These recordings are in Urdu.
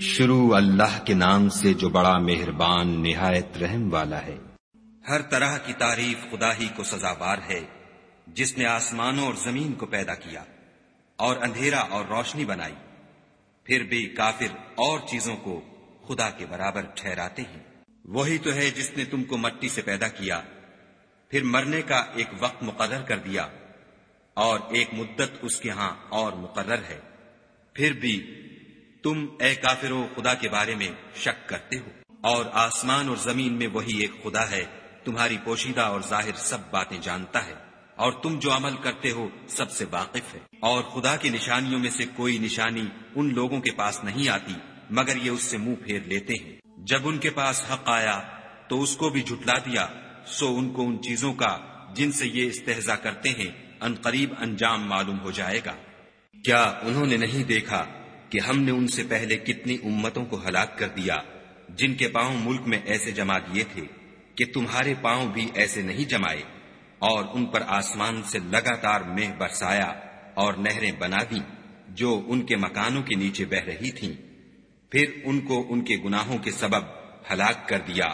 شروع اللہ کے نام سے جو بڑا مہربان، نہایت رحم والا ہے۔ ہر طرح کی تعریف خدا ہی کو سزاوار ہے، جس نے آسمانوں اور زمین کو پیدا کیا اور اندھیرا اور روشنی بنائی۔ پھر بھی کافر اور چیزوں کو خدا کے برابر ٹھہراتے ہیں۔ وہی تو ہے جس نے تم کو مٹی سے پیدا کیا۔ پھر مرنے کا ایک وقت مقرر کر دیا اور ایک مدت اس کے ہاں اور مقرر ہے۔ پھر بھی تم اے کافرو، خدا کے بارے میں شک کرتے ہو۔ اور آسمان اور زمین میں وہی ایک خدا ہے، تمہاری پوشیدہ اور ظاہر سب باتیں جانتا ہے۔ اور تم جو عمل کرتے ہو، سب سے واقف ہے۔ اور خدا کی نشانیوں میں سے کوئی نشانی ان لوگوں کے پاس نہیں آتی، مگر یہ اس سے منہ پھیر لیتے ہیں۔ جب ان کے پاس حق آیا، تو اس کو بھی جھٹلا دیا، سو ان کو ان چیزوں کا جن سے یہ استحضا کرتے ہیں، ان قریب انجام معلوم ہو جائے گا۔ کیا انہوں نے نہیں دیکھا کہ ہم نے ان سے پہلے کتنی امتوں کو ہلاک کر دیا، جن کے پاؤں ملک میں ایسے جما دیے تھے کہ تمہارے پاؤں بھی ایسے نہیں جمائے، اور ان پر آسمان سے لگاتار مہ برسایا اور نہریں بنا دی جو ان کے مکانوں کے نیچے بہ رہی تھیں۔ پھر ان کو ان کے گناہوں کے سبب ہلاک کر دیا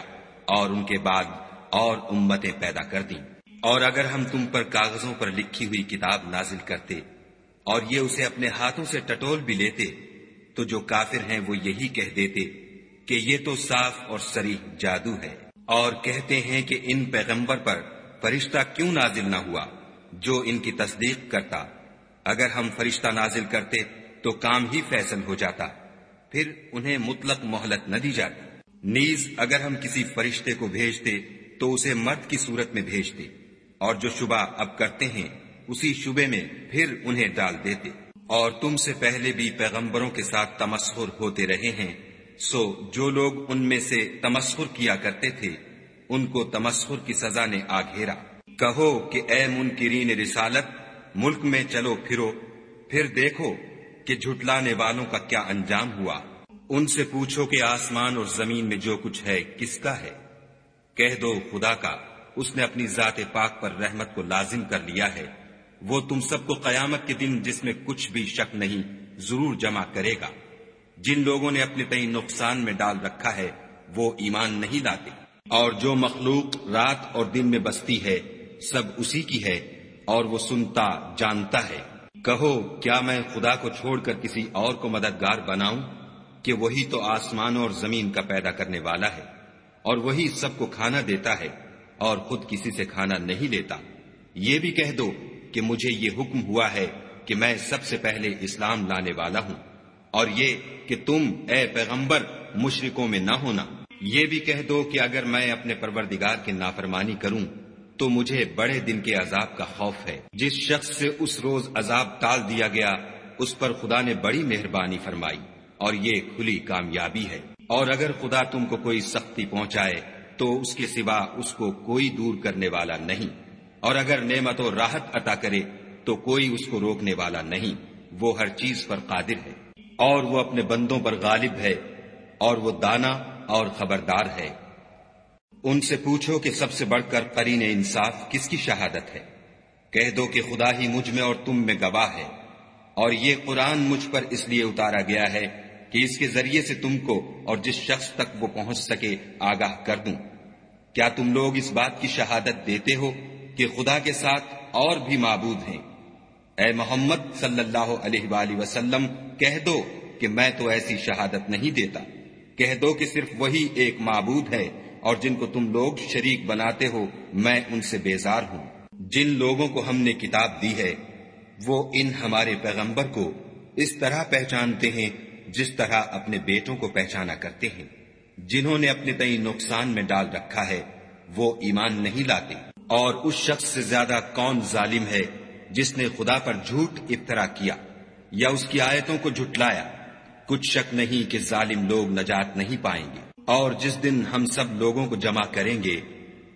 اور ان کے بعد اور امتیں پیدا کر دیں۔ اور اگر ہم تم پر کاغذوں پر لکھی ہوئی کتاب نازل کرتے اور یہ اسے اپنے ہاتھوں سے ٹٹول بھی لیتے تو جو کافر ہیں وہ یہی کہہ دیتے کہ یہ تو صاف اور سری جادو ہے اور کہتے ہیں کہ ان پیغمبر پر فرشتہ کیوں نازل نہ ہوا جو ان کی تصدیق کرتا؟ اگر ہم فرشتہ نازل کرتے تو کام ہی فیصل ہو جاتا، پھر انہیں مطلق مہلت نہ دی جاتی۔ نیز اگر ہم کسی فرشتے کو بھیجتے تو اسے مرد کی صورت میں بھیجتے اور جو شبہ اب کرتے ہیں اسی شبے میں پھر انہیں ڈال دیتے۔ اور تم سے پہلے بھی پیغمبروں کے ساتھ تمسخر ہوتے رہے ہیں، سو جو لوگ ان میں سے تمسخر کیا کرتے تھے، ان کو تمسخر کی سزا نے آ گھیرا۔ کہو کہ اے منکرین رسالت، ملک میں چلو پھرو، پھر دیکھو کہ جھٹلانے والوں کا کیا انجام ہوا۔ ان سے پوچھو کہ آسمان اور زمین میں جو کچھ ہے، کس کا ہے؟ کہہ دو خدا کا، اس نے اپنی ذات پاک پر رحمت کو لازم کر لیا ہے۔ وہ تم سب کو قیامت کے دن جس میں کچھ بھی شک نہیں ضرور جمع کرے گا۔ جن لوگوں نے اپنے تئیں نقصان میں ڈال رکھا ہے، وہ ایمان نہیں لاتے۔ اور جو مخلوق رات اور دن میں بستی ہے، سب اسی کی ہے اور وہ سنتا، جانتا ہے۔ کہو، کیا میں خدا کو چھوڑ کر کسی اور کو مددگار بناؤں کہ وہی تو آسمان اور زمین کا پیدا کرنے والا ہے اور وہی سب کو کھانا دیتا ہے اور خود کسی سے کھانا نہیں لیتا؟ یہ بھی کہہ دو کہ مجھے یہ حکم ہوا ہے کہ میں سب سے پہلے اسلام لانے والا ہوں اور یہ کہ تم اے پیغمبر مشرکوں میں نہ ہونا۔ یہ بھی کہہ دو کہ اگر میں اپنے پروردگار کی نافرمانی کروں تو مجھے بڑے دن کے عذاب کا خوف ہے۔ جس شخص سے اس روز عذاب ٹال دیا گیا، اس پر خدا نے بڑی مہربانی فرمائی اور یہ کھلی کامیابی ہے۔ اور اگر خدا تم کو کوئی سختی پہنچائے تو اس کے سوا اس کو کوئی دور کرنے والا نہیں۔ اور اگر نعمت و راحت عطا کرے تو کوئی اس کو روکنے والا نہیں، وہ ہر چیز پر قادر ہے۔ اور وہ اپنے بندوں پر غالب ہے، اور وہ دانا اور خبردار ہے۔ ان سے پوچھو کہ سب سے بڑھ کر قرین انصاف کس کی شہادت ہے۔ کہہ دو کہ خدا ہی مجھ میں اور تم میں گواہ ہے۔ اور یہ قرآن مجھ پر اس لیے اتارا گیا ہے کہ اس کے ذریعے سے تم کو اور جس شخص تک وہ پہنچ سکے آگاہ کر دوں۔ کیا تم لوگ اس بات کی شہادت دیتے ہو؟ کہ خدا کے ساتھ اور بھی معبود ہیں۔ اے محمد صلی اللہ علیہ وآلہ وسلم، کہہ دو کہ میں تو ایسی شہادت نہیں دیتا۔ کہہ دو کہ صرف وہی ایک معبود ہے اور جن کو تم لوگ شریک بناتے ہو، میں ان سے بیزار ہوں۔ جن لوگوں کو ہم نے کتاب دی ہے، وہ ان ہمارے پیغمبر کو اس طرح پہچانتے ہیں جس طرح اپنے بیٹوں کو پہچانا کرتے ہیں۔ جنہوں نے اپنے تئیں نقصان میں ڈال رکھا ہے، وہ ایمان نہیں لاتے۔ اور اس شخص سے زیادہ کون ظالم ہے جس نے خدا پر جھوٹ افطرا کیا یا اس کی آیتوں کو جھٹلایا؟ کچھ شک نہیں کہ ظالم لوگ نجات نہیں پائیں گے۔ اور جس دن ہم سب لوگوں کو جمع کریں گے،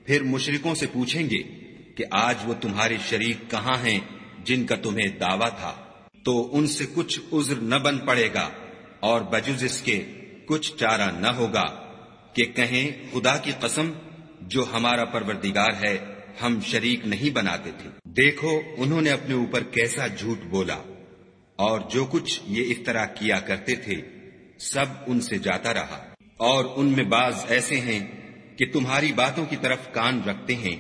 پھر مشرکوں سے پوچھیں گے کہ آج وہ تمہارے شریک کہاں ہیں جن کا تمہیں دعویٰ تھا؟ تو ان سے کچھ عذر نہ بن پڑے گا اور بجز اس کے کچھ چارہ نہ ہوگا کہ کہیں خدا کی قسم جو ہمارا پروردگار ہے ہم شریک نہیں بناتے تھے۔ دیکھو، انہوں نے اپنے اوپر کیسا جھوٹ بولا۔ اور جو کچھ یہ افطرا کیا کرتے تھے، سب ان سے جاتا رہا۔ اور ان میں بعض ایسے ہیں کہ تمہاری باتوں کی طرف کان رکھتے ہیں،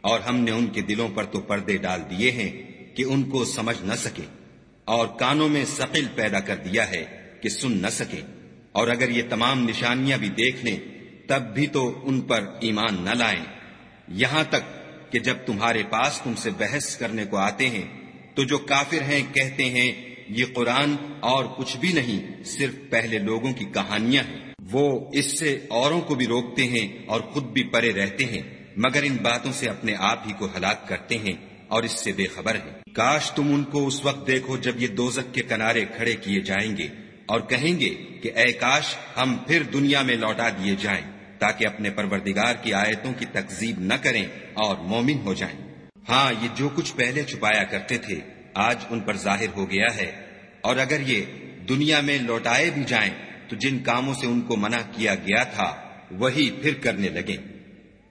اور ہم نے ان کے دلوں پر تو پردے ڈال دیے ہیں کہ ان کو سمجھ نہ سکے۔ اور کانوں میں سقل پیدا کر دیا ہے کہ سن نہ سکے۔ اور اگر یہ تمام نشانیاں بھی دیکھ لیں، تب بھی تو ان پر ایمان نہ لائیں۔ یہاں تک کہ جب تمہارے پاس تم سے بحث کرنے کو آتے ہیں، تو جو کافر ہیں کہتے ہیں، یہ قرآن اور کچھ بھی نہیں، صرف پہلے لوگوں کی کہانیاں ہیں۔ وہ اس سے اوروں کو بھی روکتے ہیں اور خود بھی پرے رہتے ہیں، مگر ان باتوں سے اپنے آپ ہی کو ہلاک کرتے ہیں اور اس سے بے خبر ہیں۔ کاش تم ان کو اس وقت دیکھو جب یہ دوزک کے کنارے کھڑے کیے جائیں گے اور کہیں گے کہ، اے کاش، ہم پھر دنیا میں لوٹا دیے جائیں۔ تاکہ اپنے پروردگار کی آیتوں کی تکزیب نہ کریں اور مومن ہو جائیں۔ ہاں یہ جو کچھ پہلے چھپایا کرتے تھے، آج ان پر ظاہر ہو گیا ہے۔ اور اگر یہ دنیا میں لوٹائے بھی جائیں، تو جن کاموں سے ان کو منع کیا گیا تھا، وہی پھر کرنے لگے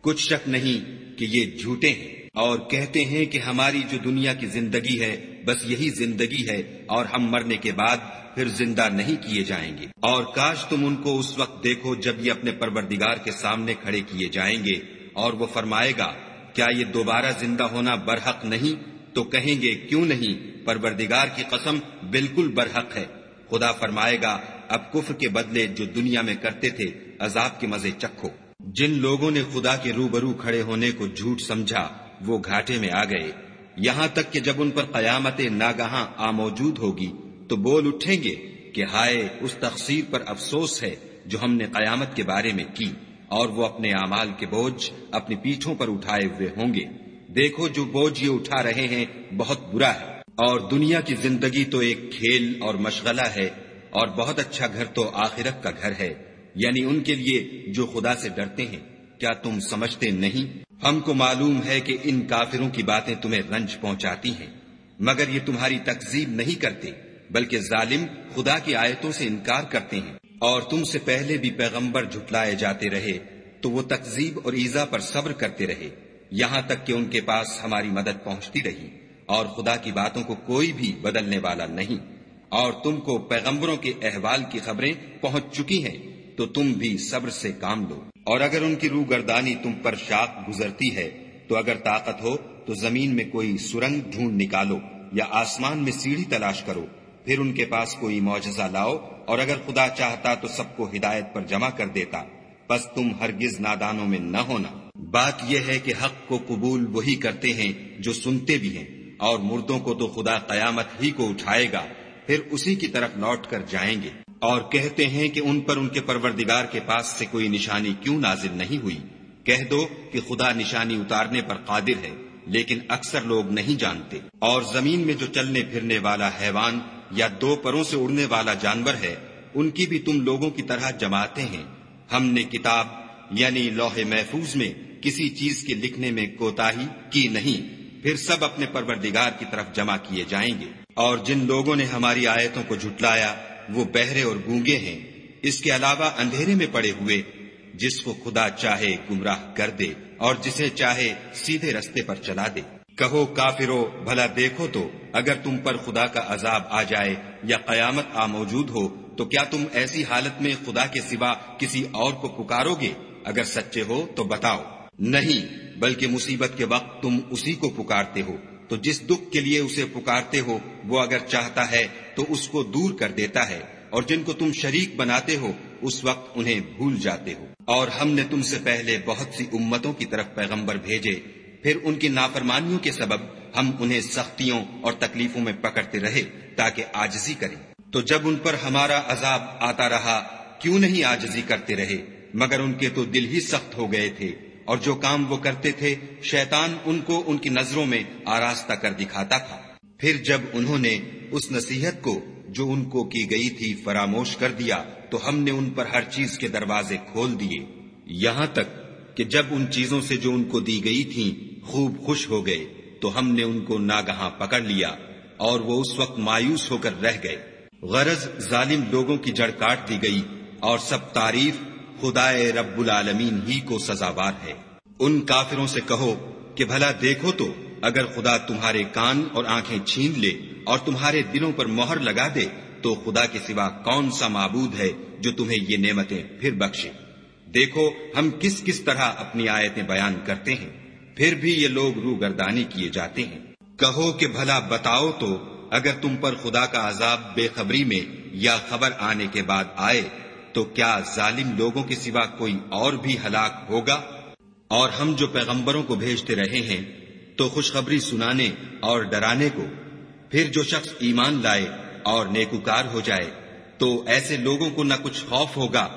کچھ شک نہیں کہ یہ جھوٹے ہیں اور کہتے ہیں کہ ہماری جو دنیا کی زندگی ہے بس یہی زندگی ہے اور ہم مرنے کے بعد پھر زندہ نہیں کیے جائیں گے۔ اور کاش تم ان کو اس وقت دیکھو جب یہ اپنے پروردگار کے سامنے کھڑے کیے جائیں گے اور وہ فرمائے گا، کیا یہ دوبارہ زندہ ہونا برحق نہیں؟ تو کہیں گے، کیوں نہیں؟ پروردگار کی قسم بالکل برحق ہے۔ خدا فرمائے گا، اب کفر کے بدلے جو دنیا میں کرتے تھے، عذاب کے مزے چکھو۔ جن لوگوں نے خدا کے روبرو کھڑے ہونے کو جھوٹ سمجھا، وہ گھاٹے میں آ گئے۔ یہاں تک کہ جب ان پر قیامت ناگہاں آ موجود ہوگی، تو بول اٹھیں گے کہ ہائے، اس تقسیر پر افسوس ہے جو ہم نے قیامت کے بارے میں کی، اور وہ اپنے اعمال کے بوجھ اپنی پیٹھوں پر اٹھائے ہوئے ہوں گے۔ دیکھو، جو بوجھ یہ اٹھا رہے ہیں، بہت برا ہے۔ اور دنیا کی زندگی تو ایک کھیل اور مشغلہ ہے، اور بہت اچھا گھر تو آخرت کا گھر ہے۔ یعنی ان کے لیے جو خدا سے ڈرتے ہیں۔ کیا تم سمجھتے نہیں؟ ہم کو معلوم ہے کہ ان کافروں کی باتیں تمہیں رنج پہنچاتی ہیں، مگر یہ تمہاری تقزیب نہیں کرتے، بلکہ ظالم خدا کی آیتوں سے انکار کرتے ہیں۔ اور تم سے پہلے بھی پیغمبر جھٹلائے جاتے رہے، تو وہ تقزیب اور ایزا پر صبر کرتے رہے، یہاں تک کہ ان کے پاس ہماری مدد پہنچتی رہی۔ اور خدا کی باتوں کو کوئی بھی بدلنے والا نہیں۔ اور تم کو پیغمبروں کے احوال کی خبریں پہنچ چکی ہیں۔ تو تم بھی صبر سے کام لو۔ اور اگر ان کی روح گردانی تم پر شاق گزرتی ہے، تو اگر طاقت ہو، تو زمین میں کوئی سرنگ ڈھونڈ نکالو یا آسمان میں سیڑھی تلاش کرو۔ پھر ان کے پاس کوئی معجزہ لاؤ۔ اور اگر خدا چاہتا تو سب کو ہدایت پر جمع کر دیتا۔ بس تم ہرگز نادانوں میں نہ ہونا۔ بات یہ ہے کہ حق کو قبول وہی کرتے ہیں جو سنتے بھی ہیں۔ اور مردوں کو تو خدا قیامت ہی کو اٹھائے گا۔ پھر اسی کی طرف لوٹ کر جائیں گے۔ اور کہتے ہیں کہ ان پر ان کے پروردگار کے پاس سے کوئی نشانی کیوں نازل نہیں ہوئی؟ کہہ دو کہ خدا نشانی اتارنے پر قادر ہے، لیکن اکثر لوگ نہیں جانتے۔ اور زمین میں جو چلنے پھرنے والا حیوان یا دو پروں سے اڑنے والا جانور ہے، ان کی بھی تم لوگوں کی طرح جماتے ہیں۔ ہم نے کتاب یعنی لوہے محفوظ میں، کسی چیز کے لکھنے میں کوتا کی نہیں۔ پھر سب اپنے پروردگار کی طرف جمع کیے جائیں گے۔ اور جن لوگوں نے ہماری آیتوں کو جھٹلایا وہ بہرے اور گونگے ہیں۔ اس کے علاوہ اندھیرے میں پڑے ہوئے، جس کو خدا چاہے گمراہ کر دے اور جسے چاہے سیدھے رستے پر چلا دے۔ کہو کافرو، بھلا دیکھو تو، اگر تم پر خدا کا عذاب آ جائے یا قیامت آ موجود ہو، تو کیا تم ایسی حالت میں خدا کے سوا کسی اور کو پکارو گے؟ اگر سچے ہو تو بتاؤ۔ نہیں، بلکہ مصیبت کے وقت تم اسی کو پکارتے ہو۔ تو جس دکھ کے لیے اسے پکارتے ہو، وہ اگر چاہتا ہے تو اس کو دور کر دیتا ہے، اور جن کو تم شریک بناتے ہو، اس وقت انہیں بھول جاتے ہو۔ اور ہم نے تم سے پہلے بہت سی امتوں کی طرف پیغمبر بھیجے، پھر ان کی نافرمانیوں کے سبب ہم انہیں سختیوں اور تکلیفوں میں پکڑتے رہے تاکہ آجزی کریں۔ تو جب ان پر ہمارا عذاب آتا رہا، کیوں نہیں آجزی کرتے رہے؟ مگر ان کے تو دل ہی سخت ہو گئے تھے۔ اور جو کام وہ کرتے تھے، شیطان ان کو ان کی نظروں میں آراستہ کر دکھاتا تھا۔ پھر جب انہوں نے اس نصیحت کو، جو ان کو کی گئی تھی، فراموش کر دیا، تو ہم نے ان پر ہر چیز کے دروازے کھول دیے۔ یہاں تک کہ جب ان چیزوں سے جو ان کو دی گئی تھی خوب خوش ہو گئے، تو ہم نے ان کو ناگہاں پکڑ لیا اور وہ اس وقت مایوس ہو کر رہ گئے۔ غرض ظالم لوگوں کی جڑ کاٹ دی گئی اور سب تعریف خدا رب العالمین ہی کو سزاوار ہے۔ ان کافروں سے کہو کہ بھلا دیکھو تو اگر خدا تمہارے کان اور آنکھیں چھین لے اور تمہارے دلوں پر مہر لگا دے تو خدا کے سوا کون سا معبود ہے جو تمہیں یہ نعمتیں پھر بخشے۔ دیکھو ہم کس کس طرح اپنی آیتیں بیان کرتے ہیں۔ پھر بھی یہ لوگ رو گردانی کیے جاتے ہیں۔ کہو کہ بھلا بتاؤ تو اگر تم پر خدا کا عذاب بے خبری میں یا خبر آنے کے بعد آئے تو کیا ظالم لوگوں کے سوا کوئی اور بھی ہلاک ہوگا؟ اور ہم جو پیغمبروں کو بھیجتے رہے ہیں، تو خوشخبری سنانے اور ڈرانے کو، پھر جو شخص ایمان لائے اور نیکوکار ہو جائے، تو ایسے لوگوں کو نہ کچھ خوف ہوگا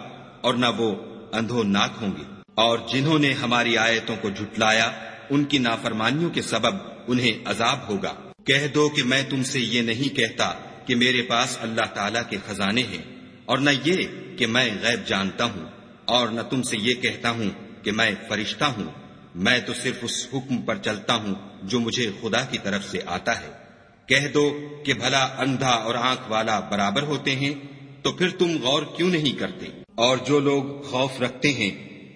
اور نہ وہ اندھو ناک ہوں گے۔ اور جنہوں نے ہماری آیتوں کو جھٹلایا، ان کی نافرمانیوں کے سبب انہیں عذاب ہوگا۔ کہہ دو کہ میں تم سے یہ نہیں کہتا کہ میرے پاس اللہ تعالی کے خزانے ہیں۔ اور نہ یہ کہ میں غیب جانتا ہوں اور نہ تم سے یہ کہتا ہوں کہ میں فرشتہ ہوں۔ میں تو صرف اس حکم پر چلتا ہوں جو مجھے خدا کی طرف سے آتا ہے۔ کہہ دو کہ بھلا اندھا اور آنکھ والا برابر ہوتے ہیں، تو پھر تم غور کیوں نہیں کرتے؟ اور جو لوگ خوف رکھتے ہیں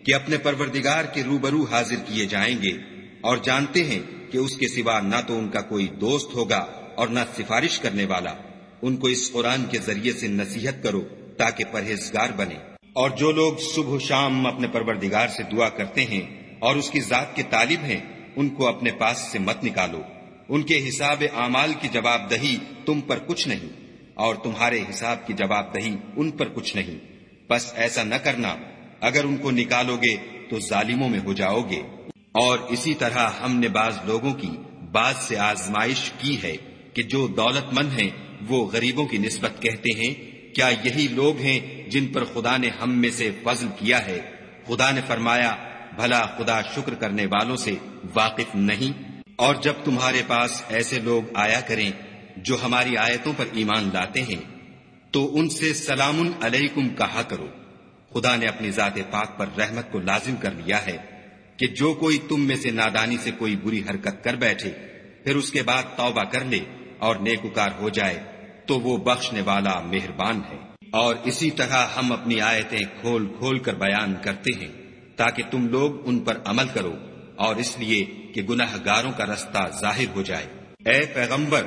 کہ اپنے پروردگار کے روبرو حاضر کیے جائیں گے، اور جانتے ہیں کہ اس کے سوا نہ تو ان کا کوئی دوست ہوگا اور نہ سفارش کرنے والا، ان کو اس قرآن کے ذریعے سے نصیحت کرو۔ تاکہ پرہیزگار بنے۔ اور جو لوگ صبح و شام اپنے پروردگار سے دعا کرتے ہیں اور اس کی ذات کے طالب ہیں، ان کو اپنے پاس سے مت نکالو۔ ان کے حساب اعمال کی جواب دہی تم پر کچھ نہیں، اور تمہارے حساب کی جواب دہی ان پر کچھ نہیں۔ بس ایسا نہ کرنا۔ اگر ان کو نکالو گے تو ظالموں میں ہو جاؤ گے۔ اور اسی طرح ہم نے بعض لوگوں کی بعض سے آزمائش کی ہے کہ جو دولت مند ہیں، وہ غریبوں کی نسبت کہتے ہیں کیا یہی لوگ ہیں جن پر خدا نے ہم میں سے فضل کیا ہے؟ خدا نے فرمایا، بھلا خدا شکر کرنے والوں سے واقف نہیں۔ اور جب تمہارے پاس ایسے لوگ آیا کریں جو ہماری آیتوں پر ایمان لاتے ہیں، تو ان سے سلام علیکم کہا کرو۔ خدا نے اپنی ذات پاک پر رحمت کو لازم کر لیا ہے کہ جو کوئی تم میں سے نادانی سے کوئی بری حرکت کر بیٹھے، پھر اس کے بعد توبہ کر لے اور نیکوکار ہو جائے۔ تو وہ بخشنے والا مہربان ہے۔ اور اسی طرح ہم اپنی آیتیں کھول کھول کر بیان کرتے ہیں، تاکہ تم لوگ ان پر عمل کرو اور اس لیے کہ گناہ گاروں کا رستہ ظاہر ہو جائے۔ اے پیغمبر،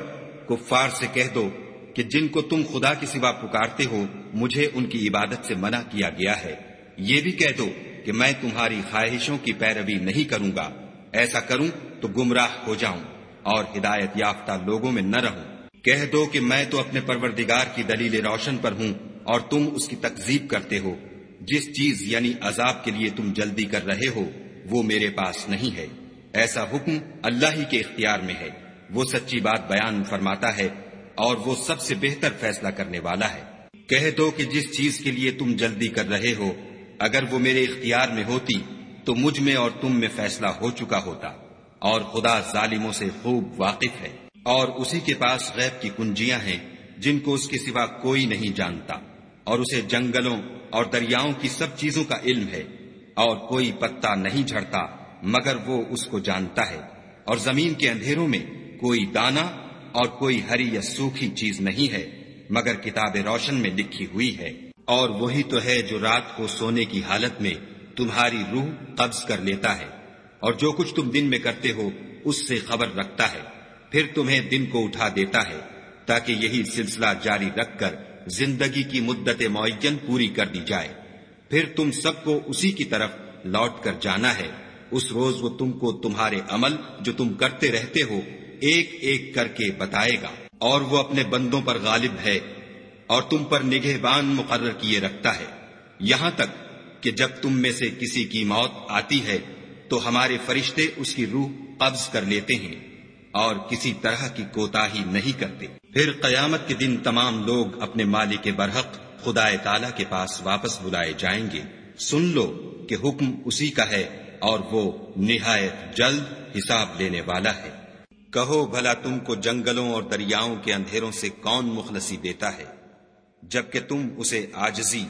کفار سے کہہ دو کہ جن کو تم خدا کی سوا پکارتے ہو، مجھے ان کی عبادت سے منع کیا گیا ہے۔ یہ بھی کہہ دو کہ میں تمہاری خواہشوں کی پیروی نہیں کروں گا۔ ایسا کروں تو گمراہ ہو جاؤں اور ہدایت یافتہ لوگوں میں نہ رہوں۔ کہہ دو کہ میں تو اپنے پروردگار کی دلیل روشن پر ہوں اور تم اس کی تکزیب کرتے ہو۔ جس چیز یعنی عذاب کے لیے تم جلدی کر رہے ہو، وہ میرے پاس نہیں ہے۔ ایسا حکم اللہ ہی کے اختیار میں ہے۔ وہ سچی بات بیان فرماتا ہے اور وہ سب سے بہتر فیصلہ کرنے والا ہے۔ کہہ دو کہ جس چیز کے لیے تم جلدی کر رہے ہو، اگر وہ میرے اختیار میں ہوتی تو مجھ میں اور تم میں فیصلہ ہو چکا ہوتا اور خدا ظالموں سے خوب واقف ہے۔ اور اسی کے پاس غیب کی کنجیاں ہیں، جن کو اس کے سوا کوئی نہیں جانتا۔ اور اسے جنگلوں اور دریاؤں کی سب چیزوں کا علم ہے، اور کوئی پتا نہیں جھڑتا، مگر وہ اس کو جانتا ہے۔ اور زمین کے اندھیروں میں کوئی دانا اور کوئی ہری یا سوکھی چیز نہیں ہے، مگر کتاب روشن میں لکھی ہوئی ہے۔ اور وہی تو ہے جو رات کو سونے کی حالت میں تمہاری روح قبض کر لیتا ہے۔ اور جو کچھ تم دن میں کرتے ہو، اس سے خبر رکھتا ہے۔ پھر تمہیں دن کو اٹھا دیتا ہے، تاکہ یہی سلسلہ جاری رکھ کر زندگی کی مدت معین پوری کر دی جائے۔ پھر تم سب کو اسی کی طرف لوٹ کر جانا ہے۔ اس روز وہ تم کو تمہارے عمل جو تم کرتے رہتے ہو، ایک ایک کر کے بتائے گا۔ اور وہ اپنے بندوں پر غالب ہے اور تم پر نگہبان مقرر کیے رکھتا ہے۔ یہاں تک کہ جب تم میں سے کسی کی موت آتی ہے، تو ہمارے فرشتے اس کی روح قبض کر لیتے ہیں۔ اور کسی طرح کی کوتا ہی نہیں کرتے۔ پھر قیامت کے دن تمام لوگ اپنے مالک کے برحق خدا تعالی کے پاس واپس بلائے جائیں گے۔ سن لو کہ حکم اسی کا ہے اور وہ نہایت جلد حساب لینے والا ہے۔ کہو بھلا تم کو جنگلوں اور دریاؤں کے اندھیروں سے کون مخلصی دیتا ہے؟ جبکہ تم اسے آجزی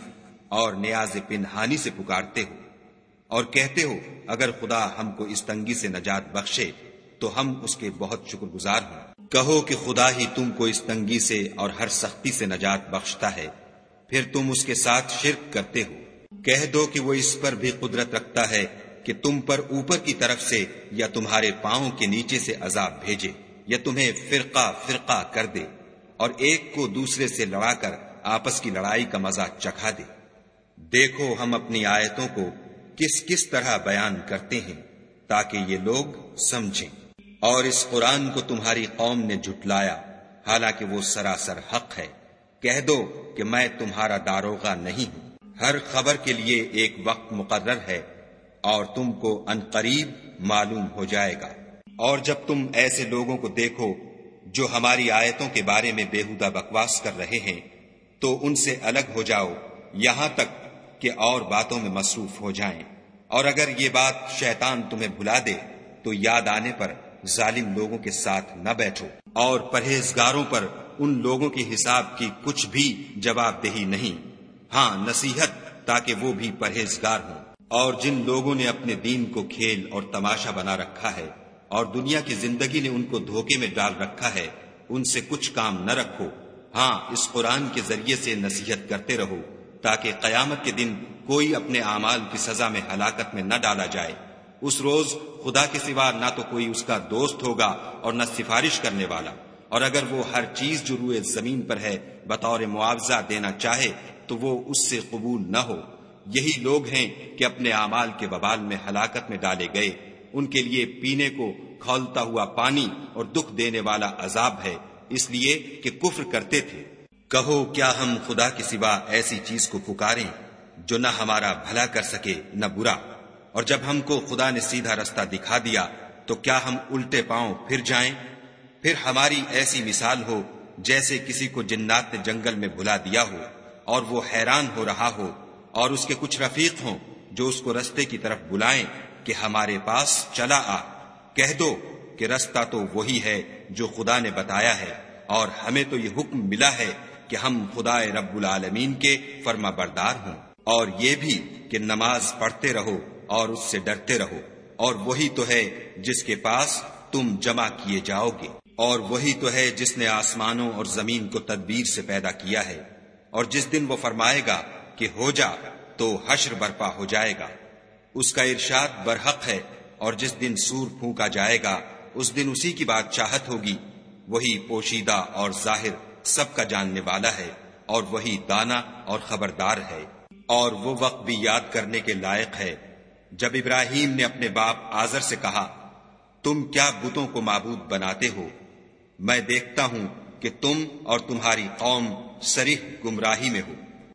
اور نیاز پنہانی سے پکارتے ہو اور کہتے ہو، اگر خدا ہم کو اس تنگی سے نجات بخشے تو ہم اس کے بہت شکر گزار ہوں۔ کہو کہ خدا ہی تم کو اس تنگی سے اور ہر سختی سے نجات بخشتا ہے۔ پھر تم اس کے ساتھ شرک کرتے ہو۔ کہہ دو کہ وہ اس پر بھی قدرت رکھتا ہے کہ تم پر اوپر کی طرف سے یا تمہارے پاؤں کے نیچے سے عذاب بھیجے یا تمہیں فرقہ فرقہ کر دے اور ایک کو دوسرے سے لڑا کر آپس کی لڑائی کا مزہ چکھا دے۔ دیکھو ہم اپنی آیتوں کو کس کس طرح بیان کرتے ہیں تاکہ یہ لوگ سمجھیں۔ اور اس قرآن کو تمہاری قوم نے جھٹلایا، حالانکہ وہ سراسر حق ہے۔ کہہ دو کہ میں تمہارا داروغہ نہیں ہوں۔ ہر خبر کے لیے ایک وقت مقرر ہے اور تم کو ان قریب معلوم ہو جائے گا۔ اور جب تم ایسے لوگوں کو دیکھو جو ہماری آیتوں کے بارے میں بےحدہ بکواس کر رہے ہیں، تو ان سے الگ ہو جاؤ، یہاں تک کہ اور باتوں میں مصروف ہو جائیں۔ اور اگر یہ بات شیطان تمہیں بھلا دے، تو یاد آنے پر ظالم لوگوں کے ساتھ نہ بیٹھو۔ اور پرہیزگاروں پر ان لوگوں کے حساب کی کچھ بھی جواب دہی نہیں۔ ہاں نصیحت تاکہ وہ بھی پرہیزگار ہوں۔ اور جن لوگوں نے اپنے دین کو کھیل اور تماشا بنا رکھا ہے اور دنیا کی زندگی نے ان کو دھوکے میں ڈال رکھا ہے، ان سے کچھ کام نہ رکھو۔ ہاں اس قرآن کے ذریعے سے نصیحت کرتے رہو تاکہ قیامت کے دن کوئی اپنے اعمال کی سزا میں ہلاکت میں نہ ڈالا جائے۔ اس روز خدا کے سوا نہ تو کوئی اس کا دوست ہوگا اور نہ سفارش کرنے والا۔ اور اگر وہ ہر چیز جو روئے زمین پر ہے بطور معاوضہ دینا چاہے تو وہ اس سے قبول نہ ہو۔ یہی لوگ ہیں کہ اپنے اعمال کے ببال میں ہلاکت میں ڈالے گئے۔ ان کے لیے پینے کو کھولتا ہوا پانی اور دکھ دینے والا عذاب ہے۔ اس لیے کہ کفر کرتے تھے۔ کہو، کیا ہم خدا کے سوا ایسی چیز کو پکاریں جو نہ ہمارا بھلا کر سکے، نہ برا؟ اور جب ہم کو خدا نے سیدھا رستہ دکھا دیا، تو کیا ہم الٹے پاؤں پھر جائیں؟ پھر ہماری ایسی مثال ہو جیسے کسی کو جنات نے جنگل میں بلا دیا ہو اور وہ حیران ہو رہا ہو اور اس کے کچھ رفیق ہوں جو اس کو رستے کی طرف بلائیں کہ ہمارے پاس چلا آ۔ کہہ دو کہ رستہ تو وہی ہے جو خدا نے بتایا ہے اور ہمیں تو یہ حکم ملا ہے کہ ہم خدا رب العالمین کے فرما بردار ہوں۔ اور یہ بھی کہ نماز پڑھتے رہو اور اس سے ڈرتے رہو۔ اور وہی تو ہے جس کے پاس تم جمع کیے جاؤ گے۔ اور وہی تو ہے جس نے آسمانوں اور زمین کو تدبیر سے پیدا کیا ہے۔ اور جس دن وہ فرمائے گا کہ ہو جا تو حشر برپا ہو جائے گا۔ اس کا ارشاد برحق ہے۔ اور جس دن سور پھونکا جائے گا، اس دن اسی کی بات چاہت ہوگی۔ وہی پوشیدہ اور ظاہر سب کا جاننے والا ہے۔ اور وہی دانا اور خبردار ہے۔ اور وہ وقت بھی یاد کرنے کے لائق ہے۔ جب ابراہیم نے اپنے باپ آزر سے کہا، تم کیا بتوں کو معبود بناتے ہو؟ میں دیکھتا ہوں کہ تم اور تمہاری قوم سریح گمراہی میں ہو۔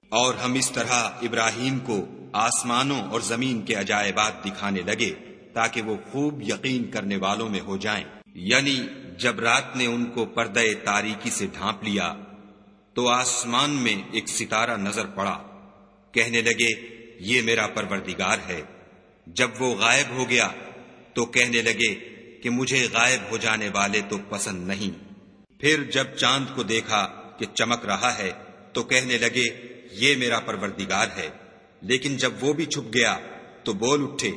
اور ہم اس طرح ابراہیم کو آسمانوں اور زمین کے عجائبات دکھانے لگے تاکہ وہ خوب یقین کرنے والوں میں ہو جائیں۔ یعنی جب رات نے ان کو پردے تاریکی سے ڈھانپ لیا، تو آسمان میں ایک ستارہ نظر پڑا۔ کہنے لگے، یہ میرا پروردگار ہے۔ جب وہ غائب ہو گیا تو کہنے لگے کہ مجھے غائب ہو جانے والے تو پسند نہیں۔ پھر جب چاند کو دیکھا کہ چمک رہا ہے تو کہنے لگے، یہ میرا پروردگار ہے۔ لیکن جب وہ بھی چھپ گیا تو بول اٹھے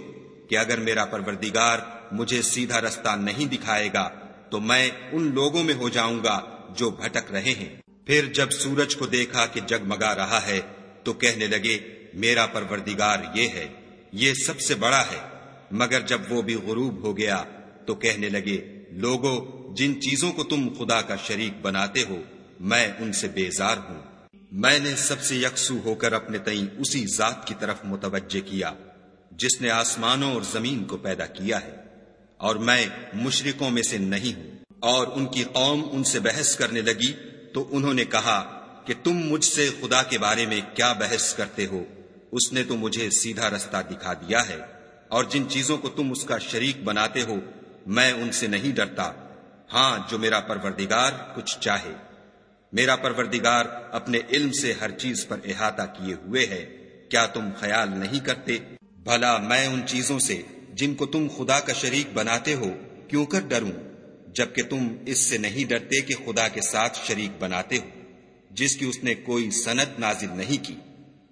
کہ اگر میرا پروردگار مجھے سیدھا رستہ نہیں دکھائے گا تو میں ان لوگوں میں ہو جاؤں گا جو بھٹک رہے ہیں۔ پھر جب سورج کو دیکھا کہ جگمگا رہا ہے تو کہنے لگے، میرا پروردگار یہ ہے۔ یہ سب سے بڑا ہے۔ مگر جب وہ بھی غروب ہو گیا تو کہنے لگے لوگوں جن چیزوں کو تم خدا کا شریک بناتے ہو، میں ان سے بیزار ہوں۔ میں نے سب سے یکسو ہو کر اپنے تئیں اسی ذات کی طرف متوجہ کیا، جس نے آسمانوں اور زمین کو پیدا کیا ہے۔ اور میں مشرقوں میں سے نہیں ہوں۔ اور ان کی قوم ان سے بحث کرنے لگی تو انہوں نے کہا کہ تم مجھ سے خدا کے بارے میں کیا بحث کرتے ہو؟ اس نے تو مجھے سیدھا رستہ دکھا دیا ہے، اور جن چیزوں کو تم اس کا شریک بناتے ہو، میں ان سے نہیں ڈرتا۔ ہاں جو میرا پروردگار کچھ چاہے۔ میرا پروردگار اپنے علم سے ہر چیز پر احاطہ کیے ہوئے ہے۔ کیا تم خیال نہیں کرتے؟ بھلا میں ان چیزوں سے، جن کو تم خدا کا شریک بناتے ہو، کیوں کر ڈروں؟ جبکہ تم اس سے نہیں ڈرتے کہ خدا کے ساتھ شریک بناتے ہو، جس کی اس نے کوئی سند نازل نہیں کی۔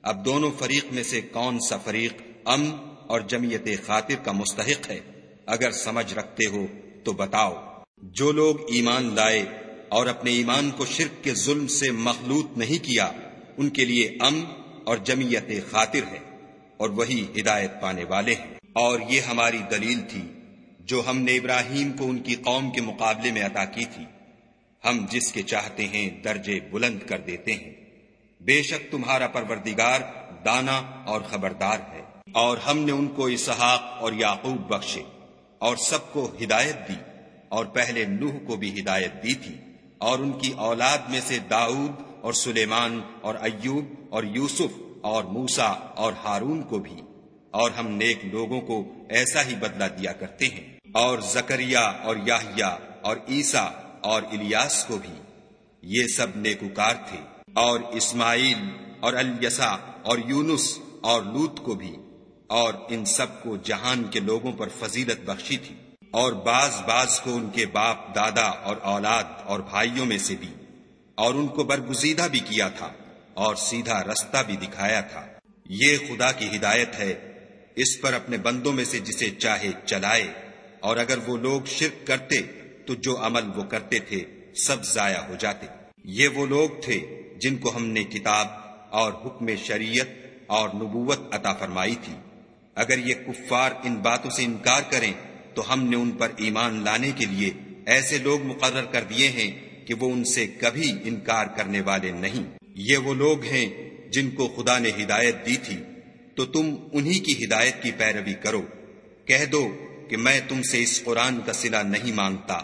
اب دونوں فریق میں سے کون سا فریق امن اور جمعیت خاطر کا مستحق ہے؟ اگر سمجھ رکھتے ہو تو بتاؤ۔ جو لوگ ایمان لائے اور اپنے ایمان کو شرک کے ظلم سے مخلوط نہیں کیا، ان کے لیے امن اور جمعیت خاطر ہے اور وہی ہدایت پانے والے ہیں۔ اور یہ ہماری دلیل تھی جو ہم نے ابراہیم کو ان کی قوم کے مقابلے میں عطا کی تھی۔ ہم جس کے چاہتے ہیں درجے بلند کر دیتے ہیں۔ بے شک تمہارا پروردگار دانا اور خبردار ہے۔ اور ہم نے ان کو اسحاق اور یعقوب بخشے اور سب کو ہدایت دی اور پہلے نوح کو بھی ہدایت دی تھی۔ اور ان کی اولاد میں سے داؤد اور سلیمان اور ایوب اور یوسف اور موسا اور ہارون کو بھی۔ اور ہم نیک لوگوں کو ایسا ہی بدلہ دیا کرتے ہیں۔ اور زکریا اور یاہیا اور عیسا اور الیاس کو بھی۔ یہ سب نیکوکار تھے۔ اور اسماعیل اور الیسا اور یونس اور لوت کو بھی، اور ان سب کو جہان کے لوگوں پر فضیلت بخشی تھی۔ اور بعض بعض کو ان کے باپ، دادا اور اولاد اور بھائیوں میں سے بھی، اور ان کو برگزیدہ بھی کیا تھا اور سیدھا رستہ بھی دکھایا تھا۔ یہ خدا کی ہدایت ہے، اس پر اپنے بندوں میں سے جسے چاہے چلائے۔ اور اگر وہ لوگ شرک کرتے، تو جو عمل وہ کرتے تھے، سب ضائع ہو جاتے۔ یہ وہ لوگ تھے جن کو ہم نے کتاب اور حکم شریعت اور نبوت عطا فرمائی تھی۔ اگر یہ کفار ان باتوں سے انکار کریں، تو ہم نے ان پر ایمان لانے کے لیے ایسے لوگ مقرر کر دیے ہیں کہ وہ ان سے کبھی انکار کرنے والے نہیں۔ یہ وہ لوگ ہیں جن کو خدا نے ہدایت دی تھی۔ تو تم انہی کی ہدایت کی پیروی کرو۔ کہہ دو کہ میں تم سے اس قرآن کا سلا نہیں مانگتا۔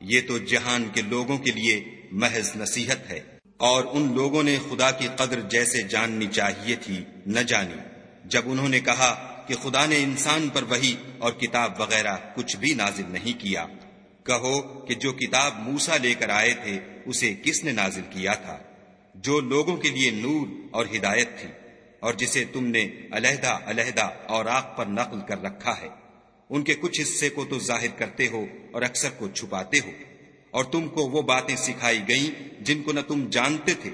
یہ تو جہان کے لوگوں کے لیے محض نصیحت ہے۔ اور ان لوگوں نے خدا کی قدر جیسے جاننی چاہیے تھی، نہ جانی۔ جب انہوں نے کہا کہ خدا نے انسان پر وہی اور کتاب وغیرہ کچھ بھی نازل نہیں کیا، کہو کہ جو کتاب موسا لے کر آئے تھے، اسے کس نے نازل کیا تھا؟ جو لوگوں کے لیے نور اور ہدایت تھی، اور جسے تم نے علیحدہ علیحدہ اور آگ پر نقل کر رکھا ہے۔ ان کے کچھ حصے کو تو ظاہر کرتے ہو اور اکثر کو چھپاتے ہو۔ اور تم کو وہ باتیں سکھائی گئیں جن کو نہ تم جانتے تھے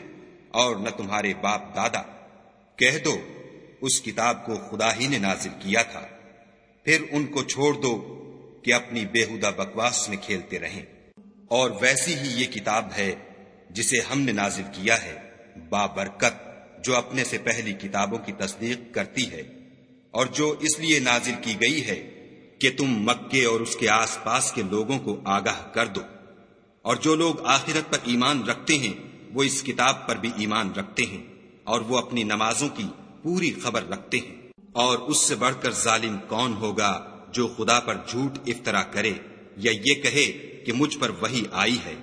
اور نہ تمہارے باپ دادا۔ کہہ دو، اس کتاب کو خدا ہی نے نازل کیا تھا۔ پھر ان کو چھوڑ دو کہ اپنی بےحدہ بکواس میں کھیلتے رہیں۔ اور ویسی ہی یہ کتاب ہے جسے ہم نے نازل کیا ہے، بابرکت، جو اپنے سے پہلی کتابوں کی تصدیق کرتی ہے۔ اور جو اس لیے نازل کی گئی ہے کہ تم مکے اور اس کے آس پاس کے لوگوں کو آگاہ کر دو۔ اور جو لوگ آخرت پر ایمان رکھتے ہیں، وہ اس کتاب پر بھی ایمان رکھتے ہیں اور وہ اپنی نمازوں کی پوری خبر رکھتے ہیں۔ اور اس سے بڑھ کر ظالم کون ہوگا جو خدا پر جھوٹ افطرا کرے یا یہ کہے کہ مجھ پر وہی آئی ہے،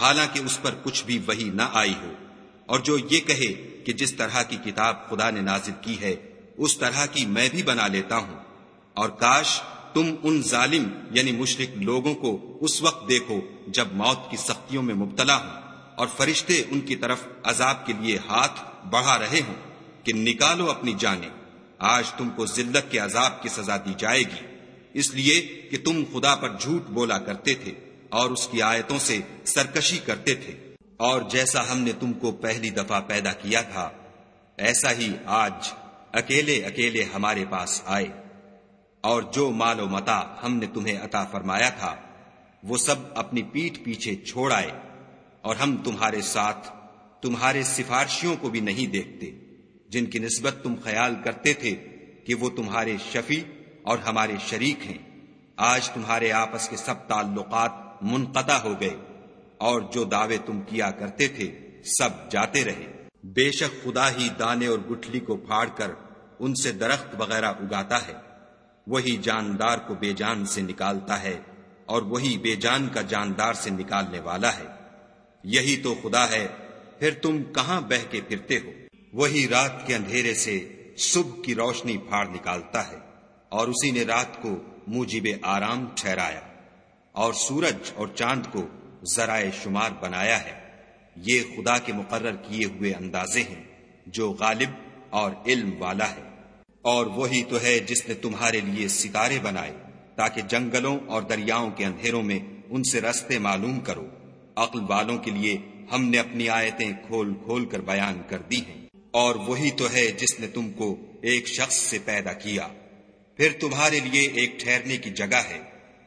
حالانکہ اس پر کچھ بھی وہی نہ آئی ہو۔ اور جو یہ کہے کہ جس طرح کی کتاب خدا نے نازل کی ہے، اس طرح کی میں بھی بنا لیتا ہوں۔ اور کاش تم ان ظالم یعنی مشرق لوگوں کو اس وقت دیکھو جب موت کی سختیوں میں مبتلا ہوں اور فرشتے ان کی طرف عذاب کے لیے ہاتھ بڑھا رہے ہوں کہ نکالو اپنی جانیں۔ آج تم کو ذلت کے عذاب کی سزا دی جائے گی۔ اس لیے کہ تم خدا پر جھوٹ بولا کرتے تھے اور اس کی آیتوں سے سرکشی کرتے تھے۔ اور جیسا ہم نے تم کو پہلی دفعہ پیدا کیا تھا، ایسا ہی آج اکیلے اکیلے ہمارے پاس آئے۔ اور جو مال و متا ہم نے تمہیں عطا فرمایا تھا، وہ سب اپنی پیٹ پیچھے چھوڑ آئے، اور ہم تمہارے ساتھ، تمہارے سفارشیوں کو بھی نہیں دیکھتے، جن کی نسبت تم خیال کرتے تھے کہ وہ تمہارے شفیع اور ہمارے شریک ہیں۔ آج تمہارے آپس کے سب تعلقات منقطع ہو گئے، اور جو دعوے تم کیا کرتے تھے، سب جاتے رہے۔ بے شک خدا ہی دانے اور گٹھلی کو پھاڑ کر ان سے درخت وغیرہ اگاتا ہے۔ وہی جاندار کو بے جان سے نکالتا ہے اور وہی بے جان کا جاندار سے نکالنے والا ہے۔ یہی تو خدا ہے، پھر تم کہاں بہ کے پھرتے ہو؟ وہی رات کے اندھیرے سے صبح کی روشنی پھاڑ نکالتا ہے اور اسی نے رات کو موجب آرام ٹھہرایا اور سورج اور چاند کو ذرائع شمار بنایا ہے۔ یہ خدا کے مقرر کیے ہوئے اندازے ہیں جو غالب اور علم والا ہے۔ اور وہی تو ہے جس نے تمہارے لیے ستارے بنائے، تاکہ جنگلوں اور دریاؤں کے اندھیروں میں ان سے رستے معلوم کرو۔ عقل والوں کے لیے ہم نے اپنی آیتیں کھول کھول کر بیان کر دی ہیں۔ اور وہی تو ہے جس نے تم کو ایک شخص سے پیدا کیا۔ پھر تمہارے لیے ایک ٹھہرنے کی جگہ ہے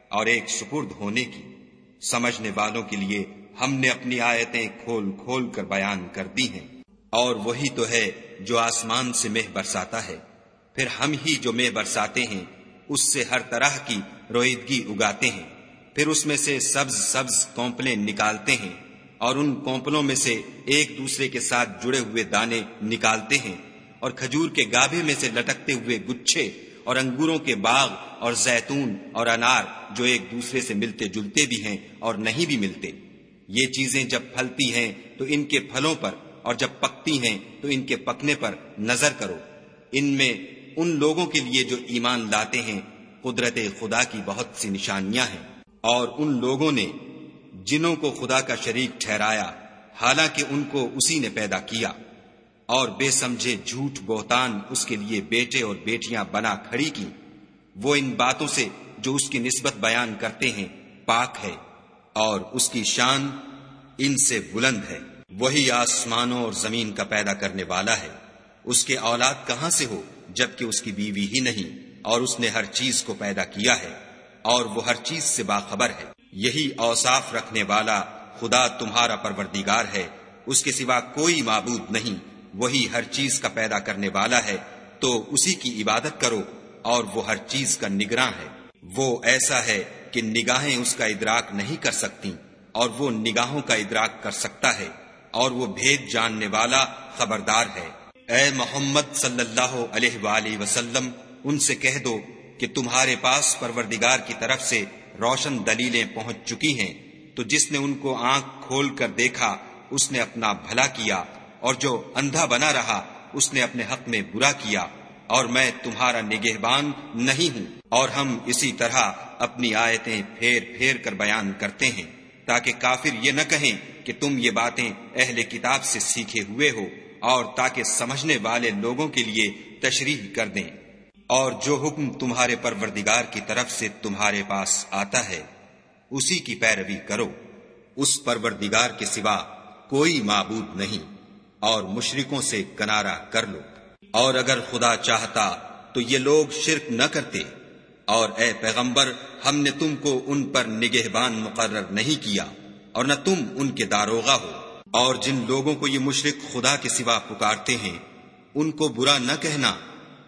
اور ایک سپرد ہونے کی۔ سمجھنے والوں کے لیے ہم نے اپنی آیتیں کھول کھول کر بیان کر دی ہیں۔ اور وہی تو ہے جو آسمان سے مہ برساتا ہے۔ پھر ہم ہی جو میں برساتے ہیں، اس سے ہر طرح کی رویدگی اگاتے ہیں۔ پھر اس میں سے سبز سبز کومپلیں نکالتے ہیں اور ان کومپلوں میں سے ایک دوسرے کے ساتھ جڑے ہوئے دانے نکالتے ہیں اور کھجور کے گابے میں سے لٹکتے ہوئے گچھے اور انگوروں کے باغ اور زیتون اور انار جو ایک دوسرے سے ملتے جلتے بھی ہیں اور نہیں بھی ملتے۔ یہ چیزیں جب پھلتی ہیں تو ان کے پھلوں پر اور جب پکتی ہیں تو ان کے پکنے پر نظر کرو۔ ان میں ان لوگوں کے لیے جو ایمان لاتے ہیں، قدرت خدا کی بہت سی نشانیاں ہیں۔ اور ان لوگوں نے جنہوں کو خدا کا شریک ٹھہرایا، حالانکہ ان کو اسی نے پیدا کیا۔ اور بے سمجھے جھوٹ بہتان اس کے لیے بیٹے اور بیٹیاں بنا کھڑی کی۔ وہ ان باتوں سے جو اس کی نسبت بیان کرتے ہیں، پاک ہے۔ اور اس کی شان ان سے بلند ہے۔ وہی آسمانوں اور زمین کا پیدا کرنے والا ہے۔ اس کے اولاد کہاں سے ہو؟ جبکہ اس کی بیوی ہی نہیں، اور اس نے ہر چیز کو پیدا کیا ہے، اور وہ ہر چیز سے باخبر ہے۔ یہی اوصاف رکھنے والا خدا تمہارا پروردگار ہے، اس کے سوا کوئی معبود نہیں، وہی ہر چیز کا پیدا کرنے والا ہے۔ تو اسی کی عبادت کرو، اور وہ ہر چیز کا نگراں ہے۔ وہ ایسا ہے کہ نگاہیں اس کا ادراک نہیں کر سکتی اور وہ نگاہوں کا ادراک کر سکتا ہے، اور وہ بھید جاننے والا خبردار ہے۔ اے محمد صلی اللہ علیہ وآلہ وسلم، ان سے کہہ دو کہ تمہارے پاس پروردگار کی طرف سے روشن دلیلیں پہنچ چکی ہیں۔ تو جس نے ان کو آنکھ کھول کر دیکھا، اس نے اپنا بھلا کیا، اور جو اندھا بنا رہا، اس نے اپنے حق میں برا کیا۔ اور میں تمہارا نگہبان نہیں ہوں۔ اور ہم اسی طرح اپنی آیتیں پھیر پھیر کر بیان کرتے ہیں، تاکہ کافر یہ نہ کہیں کہ تم یہ باتیں اہل کتاب سے سیکھے ہوئے ہو۔ اور تاکہ سمجھنے والے لوگوں کے لیے تشریح کر دیں۔ اور جو حکم تمہارے پروردگار کی طرف سے تمہارے پاس آتا ہے، اسی کی پیروی کرو۔ اس پروردگار کے سوا کوئی معبود نہیں، اور مشرکوں سے کنارا کر لو۔ اور اگر خدا چاہتا تو یہ لوگ شرک نہ کرتے۔ اور اے پیغمبر، ہم نے تم کو ان پر نگہبان مقرر نہیں کیا، اور نہ تم ان کے داروغہ ہو۔ اور جن لوگوں کو یہ مشرق خدا کے سوا پکارتے ہیں، ان کو برا نہ کہنا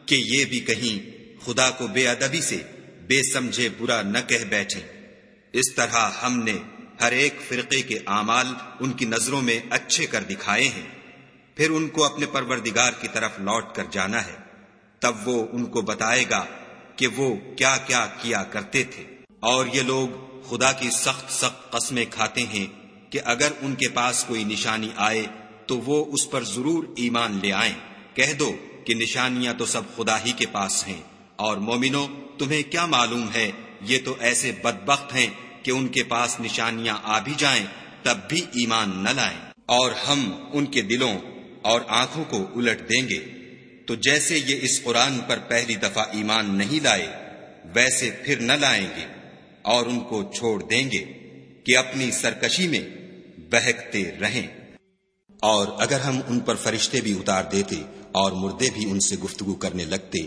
کہ یہ بھی کہیں خدا کو بے ادبی سے بے سمجھے برا نہ کہہ بیٹھے اس طرح ہم نے ہر ایک فرقے کے اعمال ان کی نظروں میں اچھے کر دکھائے ہیں۔ پھر ان کو اپنے پروردگار کی طرف لوٹ کر جانا ہے۔ تب وہ ان کو بتائے گا کہ وہ کیا کیا کیا کرتے تھے۔ اور یہ لوگ خدا کی سخت سخت قسمیں کھاتے ہیں کہ اگر ان کے پاس کوئی نشانی آئے تو وہ اس پر ضرور ایمان لے آئیں۔ کہہ دو کہ نشانیاں تو سب خدا ہی کے پاس ہیں۔ اور مومنو، تمہیں کیا معلوم ہے، یہ تو ایسے بدبخت ہیں کہ ان کے پاس نشانیاں آ بھی جائیں، تب بھی ایمان نہ لائیں۔ اور ہم ان کے دلوں اور آنکھوں کو الٹ دیں گے۔ تو جیسے یہ اس قرآن پر پہلی دفعہ ایمان نہیں لائے، ویسے پھر نہ لائیں گے اور ان کو چھوڑ دیں گے کہ اپنی سرکشی میں بہکتے رہیں۔ اور اگر ہم ان پر فرشتے بھی اتار دیتے اور مردے بھی ان سے گفتگو کرنے لگتے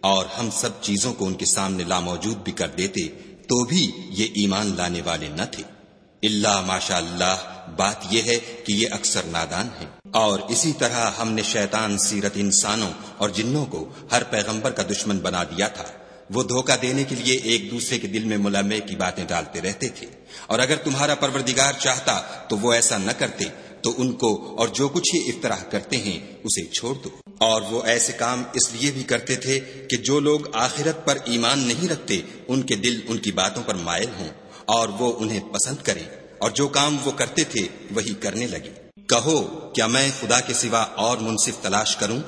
اور ہم سب چیزوں کو ان کے سامنے لاموجود بھی کر دیتے، تو بھی یہ ایمان لانے والے نہ تھے۔ اللہ، ماشاء اللہ، بات یہ ہے کہ یہ اکثر نادان ہیں۔ اور اسی طرح ہم نے شیطان، سیرت انسانوں اور جنوں کو ہر پیغمبر کا دشمن بنا دیا تھا۔ وہ دھوکہ دینے کے لیے ایک دوسرے کے دل میں ملمے کی باتیں ڈالتے رہتے تھے۔ اور اگر تمہارا پروردگار چاہتا تو وہ ایسا نہ کرتے، تو ان کو اور جو کچھ ہی افطراح کرتے ہیں، اسے چھوڑ دو۔ اور وہ ایسے کام اس لیے بھی کرتے تھے کہ جو لوگ آخرت پر ایمان نہیں رکھتے، ان کے دل ان کی باتوں پر مائل ہوں اور وہ انہیں پسند کریں۔ اور جو کام وہ کرتے تھے، وہی کرنے لگے۔ کہو، کیا میں خدا کے سوا اور منصف تلاش کروں؟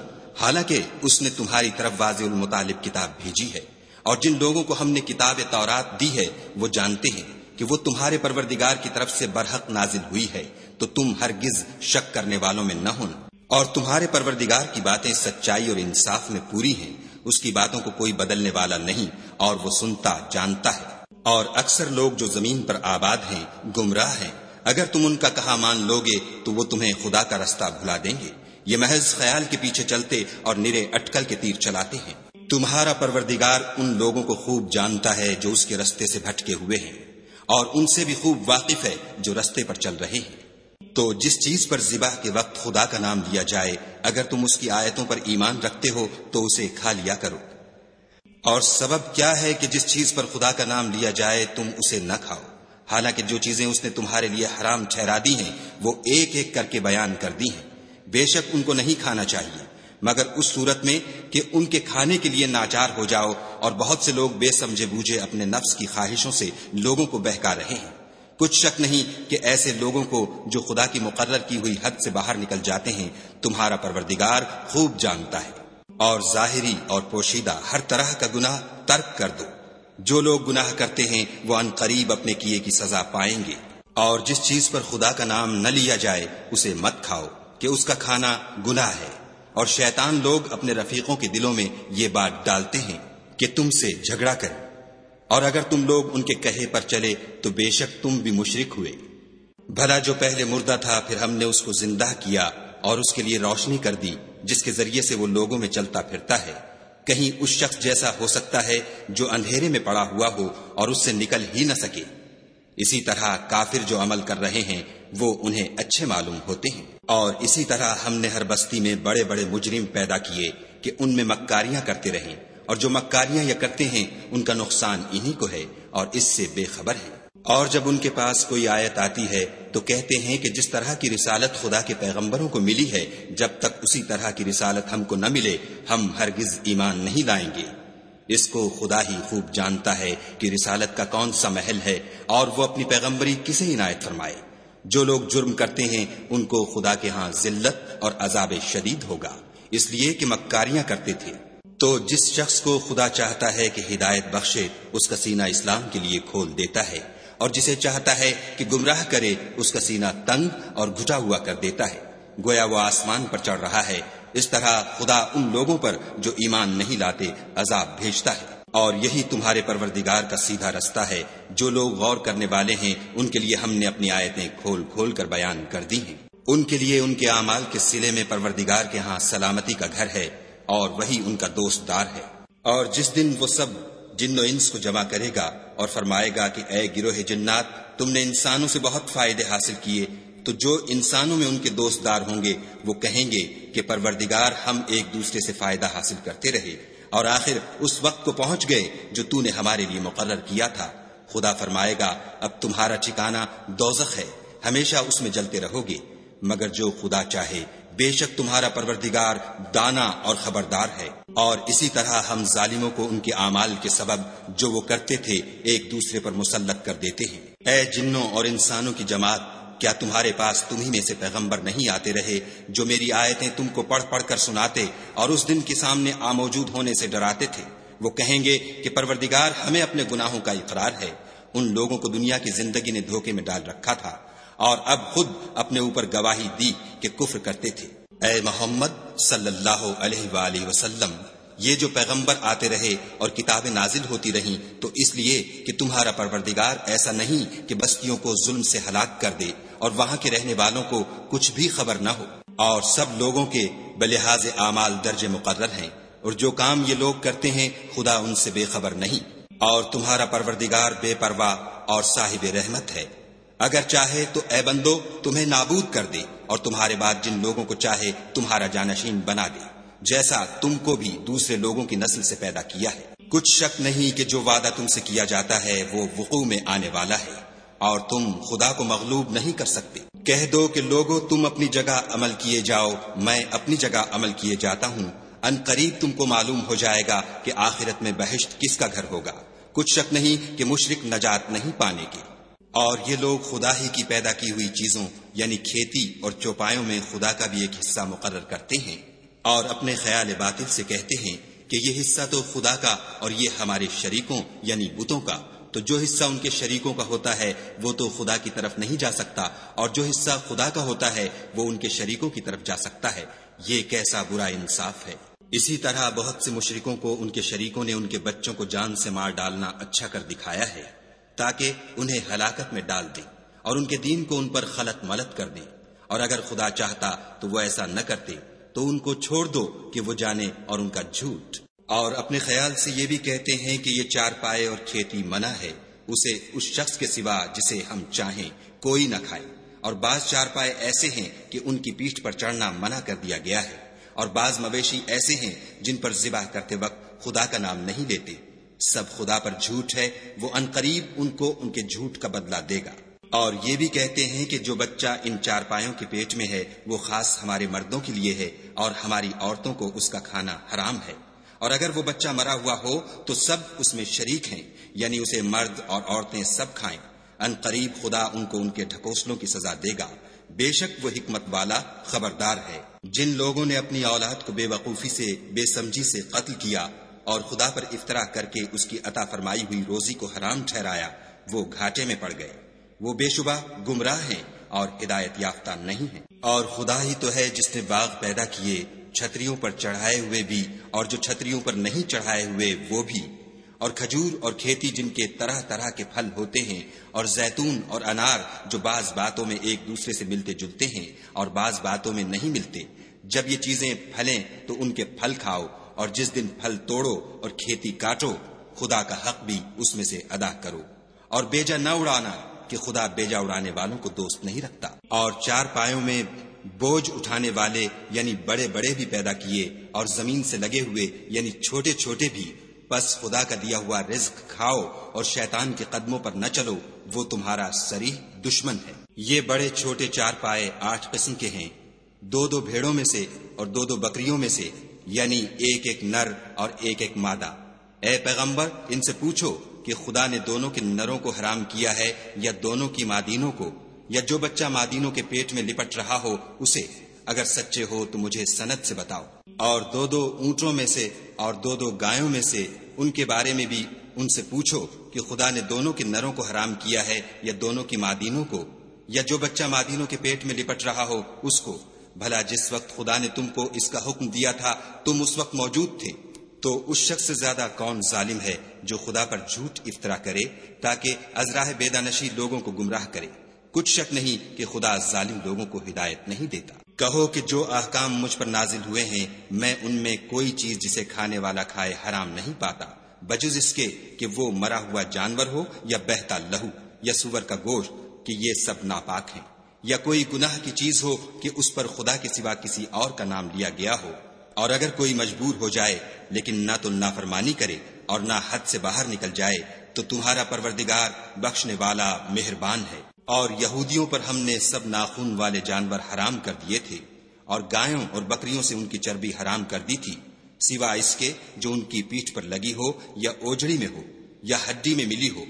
حالانکہ اس نے تمہاری طرف واضح المطالب کتاب بھیجی ہے۔ اور جن لوگوں کو ہم نے کتاب تورات دی ہے، وہ جانتے ہیں۔ کہ وہ تمہارے پروردگار کی طرف سے برحق نازل ہوئی ہے، تو تم ہرگز شک کرنے والوں میں نہ ہونا اور تمہارے پروردگار کی باتیں سچائی اور انصاف میں پوری ہیں۔ اس کی باتوں کو کوئی بدلنے والا نہیں، اور وہ سنتا، جانتا ہے۔ اور اکثر لوگ جو زمین پر آباد ہیں، گمراہ ہیں۔ اگر تم ان کا کہا مان لوگے، تو وہ تمہیں خدا کا رستہ بھلا دیں گے۔ یہ محض خیال کے پیچھے چلتے اور نرے اٹکل کے تیر چلاتے ہیں۔ تمہارا پروردگار ان لوگوں کو خوب جانتا ہے جو اس کے رستے سے بھٹکے ہوئے ہیں۔ اور ان سے بھی خوب واقف ہے جو رستے پر چل رہے ہیں۔ تو جس چیز پر ذبح کے وقت خدا کا نام لیا جائے، اگر تم اس کی آیتوں پر ایمان رکھتے ہو، تو اسے کھا لیا کرو۔ اور سبب کیا ہے کہ جس چیز پر خدا کا نام لیا جائے، تم اسے نہ کھاؤ۔ حالانکہ جو چیزیں اس نے تمہارے لیے حرام ٹھہرا دی ہیں، وہ ایک ایک کر کے بیان کر دی ہیں۔ بے شک ان کو نہیں کھانا چاہیے۔ مگر اس صورت میں کہ ان کے کھانے کے لیے ناچار ہو جاؤ اور بہت سے لوگ بے سمجھے بوجھے اپنے نفس کی خواہشوں سے لوگوں کو بہکا رہے ہیں۔ کچھ شک نہیں کہ ایسے لوگوں کو جو خدا کی مقرر کی ہوئی حد سے باہر نکل جاتے ہیں، تمہارا پروردگار خوب جانتا ہے۔ اور ظاہری اور پوشیدہ ہر طرح کا گناہ ترک کر دو۔ جو لوگ گناہ کرتے ہیں، وہ ان قریب اپنے کیے کی سزا پائیں گے۔ اور جس چیز پر خدا کا نام نہ لیا جائے، اسے مت کھاؤ کہ اس کا کھانا گناہ ہے۔ اور شیطان لوگ اپنے رفیقوں کے دلوں میں یہ بات ڈالتے ہیں کہ تم سے جھگڑا کر اور اگر تم لوگ ان کے کہے پر چلے تو بے شک تم بھی مشرک ہوئے۔ بھلا جو پہلے مردہ تھا، پھر ہم نے اس کو زندہ کیا اور اس کے لیے روشنی کر دی، جس کے ذریعے سے وہ لوگوں میں چلتا پھرتا ہے۔ کہیں اس شخص جیسا ہو سکتا ہے جو اندھیرے میں پڑا ہوا ہو اور اس سے نکل ہی نہ سکے۔ اسی طرح کافر جو عمل کر رہے ہیں، وہ انہیں اچھے معلوم ہوتے ہیں۔ اور اسی طرح ہم نے ہر بستی میں بڑے بڑے مجرم پیدا کیے کہ ان میں مکاریاں کرتے رہیں۔ اور جو مکاریاں یا کرتے ہیں، ان کا نقصان انہی کو ہے اور اس سے بے خبر ہے۔ اور جب ان کے پاس کوئی آیت آتی ہے، تو کہتے ہیں کہ جس طرح کی رسالت خدا کے پیغمبروں کو ملی ہے، جب تک اسی طرح کی رسالت ہم کو نہ ملے، ہم ہرگز ایمان نہیں لائیں گے۔ اس کو خدا ہی خوب جانتا ہے کہ رسالت کا کون سا محل ہے اور وہ اپنی پیغمبری کسے عنایت فرمائے۔ جو لوگ جرم کرتے ہیں، ان کو خدا کے ہاں ذلت اور عذاب شدید ہوگا۔ اس لیے کہ مکاریاں کرتے تھے۔ تو جس شخص کو خدا چاہتا ہے کہ ہدایت بخشے، اس کا سینہ اسلام کے لیے کھول دیتا ہے۔ اور جسے چاہتا ہے کہ گمراہ کرے، اس کا سینہ تنگ اور گھٹا ہوا کر دیتا ہے۔ گویا وہ آسمان پر چڑھ رہا ہے۔ اس طرح خدا ان لوگوں پر جو ایمان نہیں لاتے عذاب بھیجتا ہے۔ اور یہی تمہارے پروردگار کا سیدھا رستہ ہے۔ جو لوگ غور کرنے والے ہیں، ان کے لیے ہم نے اپنی آیتیں کھول کھول کر بیان کر دی ہیں۔ ان کے لیے ان کے اعمال کے سلے میں پروردگار کے ہاں سلامتی کا گھر ہے اور وہی ان کا دوست دار ہے۔ اور جس دن وہ سب جن و انس کو جمع کرے گا اور فرمائے گا کہ اے گروہ جنات، تم نے انسانوں سے بہت فائدے حاصل کیے۔ تو جو انسانوں میں ان کے دوست دار ہوں گے، وہ کہیں گے کہ پروردگار ہم ایک دوسرے سے فائدہ حاصل کرتے رہے اور آخر اس وقت کو پہنچ گئے جو تو نے ہمارے لیے مقرر کیا تھا۔ خدا فرمائے گا، اب تمہارا ٹھکانا دوزخ ہے، ہمیشہ اس میں جلتے رہو گے۔ مگر جو خدا چاہے، بے شک تمہارا پروردگار دانا اور خبردار ہے۔ اور اسی طرح ہم ظالموں کو ان کے اعمال کے سبب جو وہ کرتے تھے، ایک دوسرے پر مسلط کر دیتے ہیں۔ اے جنوں اور انسانوں کی جماعت کیا تمہارے پاس تمہیں میں سے پیغمبر نہیں آتے رہے جو میری آیتیں تم کو پڑھ پڑھ کر سناتے اور اس دن کے سامنے آموجود ہونے سے ڈراتے تھے؟ وہ کہیں گے کہ پروردگار ہمیں اپنے گناہوں کا اقرار ہے۔ ان لوگوں کو دنیا کی زندگی نے دھوکے میں ڈال رکھا تھا اور اب خود اپنے اوپر گواہی دی کہ کفر کرتے تھے۔ اے محمد صلی اللہ علیہ وآلہ وسلم یہ جو پیغمبر آتے رہے اور کتابیں نازل ہوتی رہیں، تو اس لیے کہ تمہارا پروردگار ایسا نہیں کہ بستیوں کو ظلم سے ہلاک کر دے اور وہاں کے رہنے والوں کو کچھ بھی خبر نہ ہو۔ اور سب لوگوں کے بلحاظ اعمال درج مقرر ہیں، اور جو کام یہ لوگ کرتے ہیں، خدا ان سے بے خبر نہیں۔ اور تمہارا پروردگار بے پرواہ اور صاحب رحمت ہے۔ اگر چاہے تو اے بندو، تمہیں نابود کر دے اور تمہارے بعد جن لوگوں کو چاہے، تمہارا جانشین بنا دے۔ جیسا تم کو بھی دوسرے لوگوں کی نسل سے پیدا کیا ہے۔ کچھ شک نہیں کہ جو وعدہ تم سے کیا جاتا ہے وہ وقوع میں آنے والا ہے۔ اور تم خدا کو مغلوب نہیں کر سکتے۔ کہہ دو کہ لوگوں تم اپنی جگہ عمل کیے جاؤ۔ میں اپنی جگہ عمل کیے جاتا ہوں۔ ان قریب تم کو معلوم ہو جائے گا کہ آخرت میں بہشت کس کا گھر ہوگا۔ کچھ شک نہیں کہ مشرق نجات نہیں پانے کے۔ اور یہ لوگ خدا ہی کی پیدا کی ہوئی چیزوں یعنی کھیتی اور چوپایوں میں خدا کا بھی ایک حصہ مقرر کرتے ہیں۔ اور اپنے خیال باطل سے کہتے ہیں کہ یہ حصہ تو خدا کا اور یہ ہمارے شریکوں یعنی بتوں کا۔ تو جو حصہ ان کے شریکوں کا ہوتا ہے، وہ تو خدا کی طرف نہیں جا سکتا۔ اور جو حصہ خدا کا ہوتا ہے، وہ ان کے شریکوں کی طرف جا سکتا ہے۔ یہ کیسا برا انصاف ہے۔ اسی طرح بہت سے مشرکوں کو ان کے شریکوں نے ان کے بچوں کو جان سے مار ڈالنا اچھا کر دکھایا ہے، تاکہ انہیں ہلاکت میں ڈال دیں اور ان کے دین کو ان پر خلط ملت کر دیں۔ اور اگر خدا چاہتا تو وہ ایسا نہ کرتے۔ تو ان کو چھوڑ دو کہ وہ جانے اور ان کا جھوٹ۔ اور اپنے خیال سے یہ بھی کہتے ہیں کہ یہ چار پائے اور کھیتی منع ہے۔ اسے اس شخص کے سوا جسے ہم چاہیں کوئی نہ کھائے۔ اور بعض چار پائے ایسے ہیں کہ ان کی پیٹھ پر چڑھنا منع کر دیا گیا ہے۔ اور بعض مویشی ایسے ہیں جن پر ذبح کرتے وقت خدا کا نام نہیں لیتے۔ سب خدا پر جھوٹ ہے، وہ انقریب ان کو ان کے جھوٹ کا بدلہ دے گا۔ اور یہ بھی کہتے ہیں کہ جو بچہ ان چار پایوں کے پیٹ میں ہے، وہ خاص ہمارے مردوں کے لیے ہے اور ہماری عورتوں کو اس کا کھانا حرام ہے۔ اور اگر وہ بچہ مرا ہوا ہو، تو سب اس میں شریک ہیں یعنی اسے مرد اور عورتیں سب کھائیں۔ ان قریب خدا ان کو ان کے ڈھکوسلوں کی سزا دے گا۔ بے شک وہ حکمت والا خبردار ہے۔ جن لوگوں نے اپنی اولاد کو بے وقوفی سے، بے سمجھی سے قتل کیا اور خدا پر افطرا کر کے اس کی عطا فرمائی ہوئی روزی کو حرام ٹھہرایا، وہ گھاٹے میں پڑ گئے۔ وہ بے شبہ گمراہ ہیں اور ہدایت یافتہ نہیں ہیں۔ اور خدا ہی تو ہے جس نے باغ پیدا کیے، چھتریوں پر چڑھائے ہوئے بھی، اور جو چھتریوں پر نہیں چڑھائے ہوئے، وہ بھی۔ اور کھجور اور کھیتی جن کے طرح طرح کے پھل ہوتے ہیں، اور زیتون اور انار جو بعض باتوں میں ایک دوسرے سے ملتے جلتے ہیں، اور بعض باتوں میں نہیں ملتے۔ جب یہ چیزیں پھلیں تو ان کے پھل کھاؤ، اور جس دن پھل توڑو اور کھیتی کاٹو، خدا کا حق بھی اس میں سے ادا کرو۔ اور بیجا نہ اڑانا کہ خدا بیجا اڑانے والوں کو دوست نہیں رکھتا۔ اور چار پایوں میں بوجھ اٹھانے والے یعنی بڑے بڑے بھی پیدا کیے اور زمین سے لگے ہوئے یعنی چھوٹے چھوٹے بھی، بس خدا کا دیا ہوا رزق کھاؤ اور شیطان کے قدموں پر نہ چلو، وہ تمہارا سریح دشمن ہے۔ یہ بڑے چھوٹے چار پائے آٹھ قسم کے ہیں۔ دو دو بھیڑوں میں سے اور دو دو بکریوں میں سے یعنی ایک ایک نر اور ایک ایک مادہ۔ اے پیغمبر، ان سے پوچھو کہ خدا نے دونوں کے نروں کو حرام کیا ہے یا دونوں کی مادینوں کو، یا جو بچہ مادینوں کے پیٹ میں لپٹ رہا ہو، اسے اگر سچے ہو تو مجھے سنت سے بتاؤ۔ اور دو دو اونٹوں میں سے اور دو دو گایوں میں سے ان کے بارے میں بھی ان سے پوچھو کہ خدا نے دونوں کے نروں کو حرام کیا ہے یا دونوں کی مادینوں کو، یا جو بچہ مادینوں کے پیٹ میں لپٹ رہا ہو، اس کو۔ بھلا جس وقت خدا نے تم کو اس کا حکم دیا تھا، تم اس وقت موجود تھے۔ تو اس شخص سے زیادہ کون ظالم ہے جو خدا پر جھوٹ افطرا کرے تاکہ ازراہ بیدہ نشی لوگوں کو گمراہ کرے؟ کچھ شک نہیں کہ خدا ظالم لوگوں کو ہدایت نہیں دیتا۔ کہو کہ جو احکام مجھ پر نازل ہوئے ہیں، میں ان میں کوئی چیز جسے کھانے والا کھائے حرام نہیں پاتا۔ بجز اس کے کہ وہ مرا ہوا جانور ہو یا بہتا لہو یا سور کا گوشت، کہ یہ سب ناپاک ہیں۔ یا کوئی گناہ کی چیز ہو کہ اس پر خدا کے سوا کسی اور کا نام لیا گیا ہو۔ اور اگر کوئی مجبور ہو جائے، لیکن نہ تو نافرمانی کرے اور نہ حد سے باہر نکل جائے، تو تمہارا پروردگار بخشنے والا مہربان ہے۔ اور یہودیوں پر ہم نے سب ناخون والے جانور حرام کر دیے تھے، اور گایوں اور بکریوں سے ان کی چربی حرام کر دی تھی، سوا اس کے جو ان کی پیٹھ پر لگی ہو یا اوجڑی میں ہو یا ہڈی میں ملی ہو۔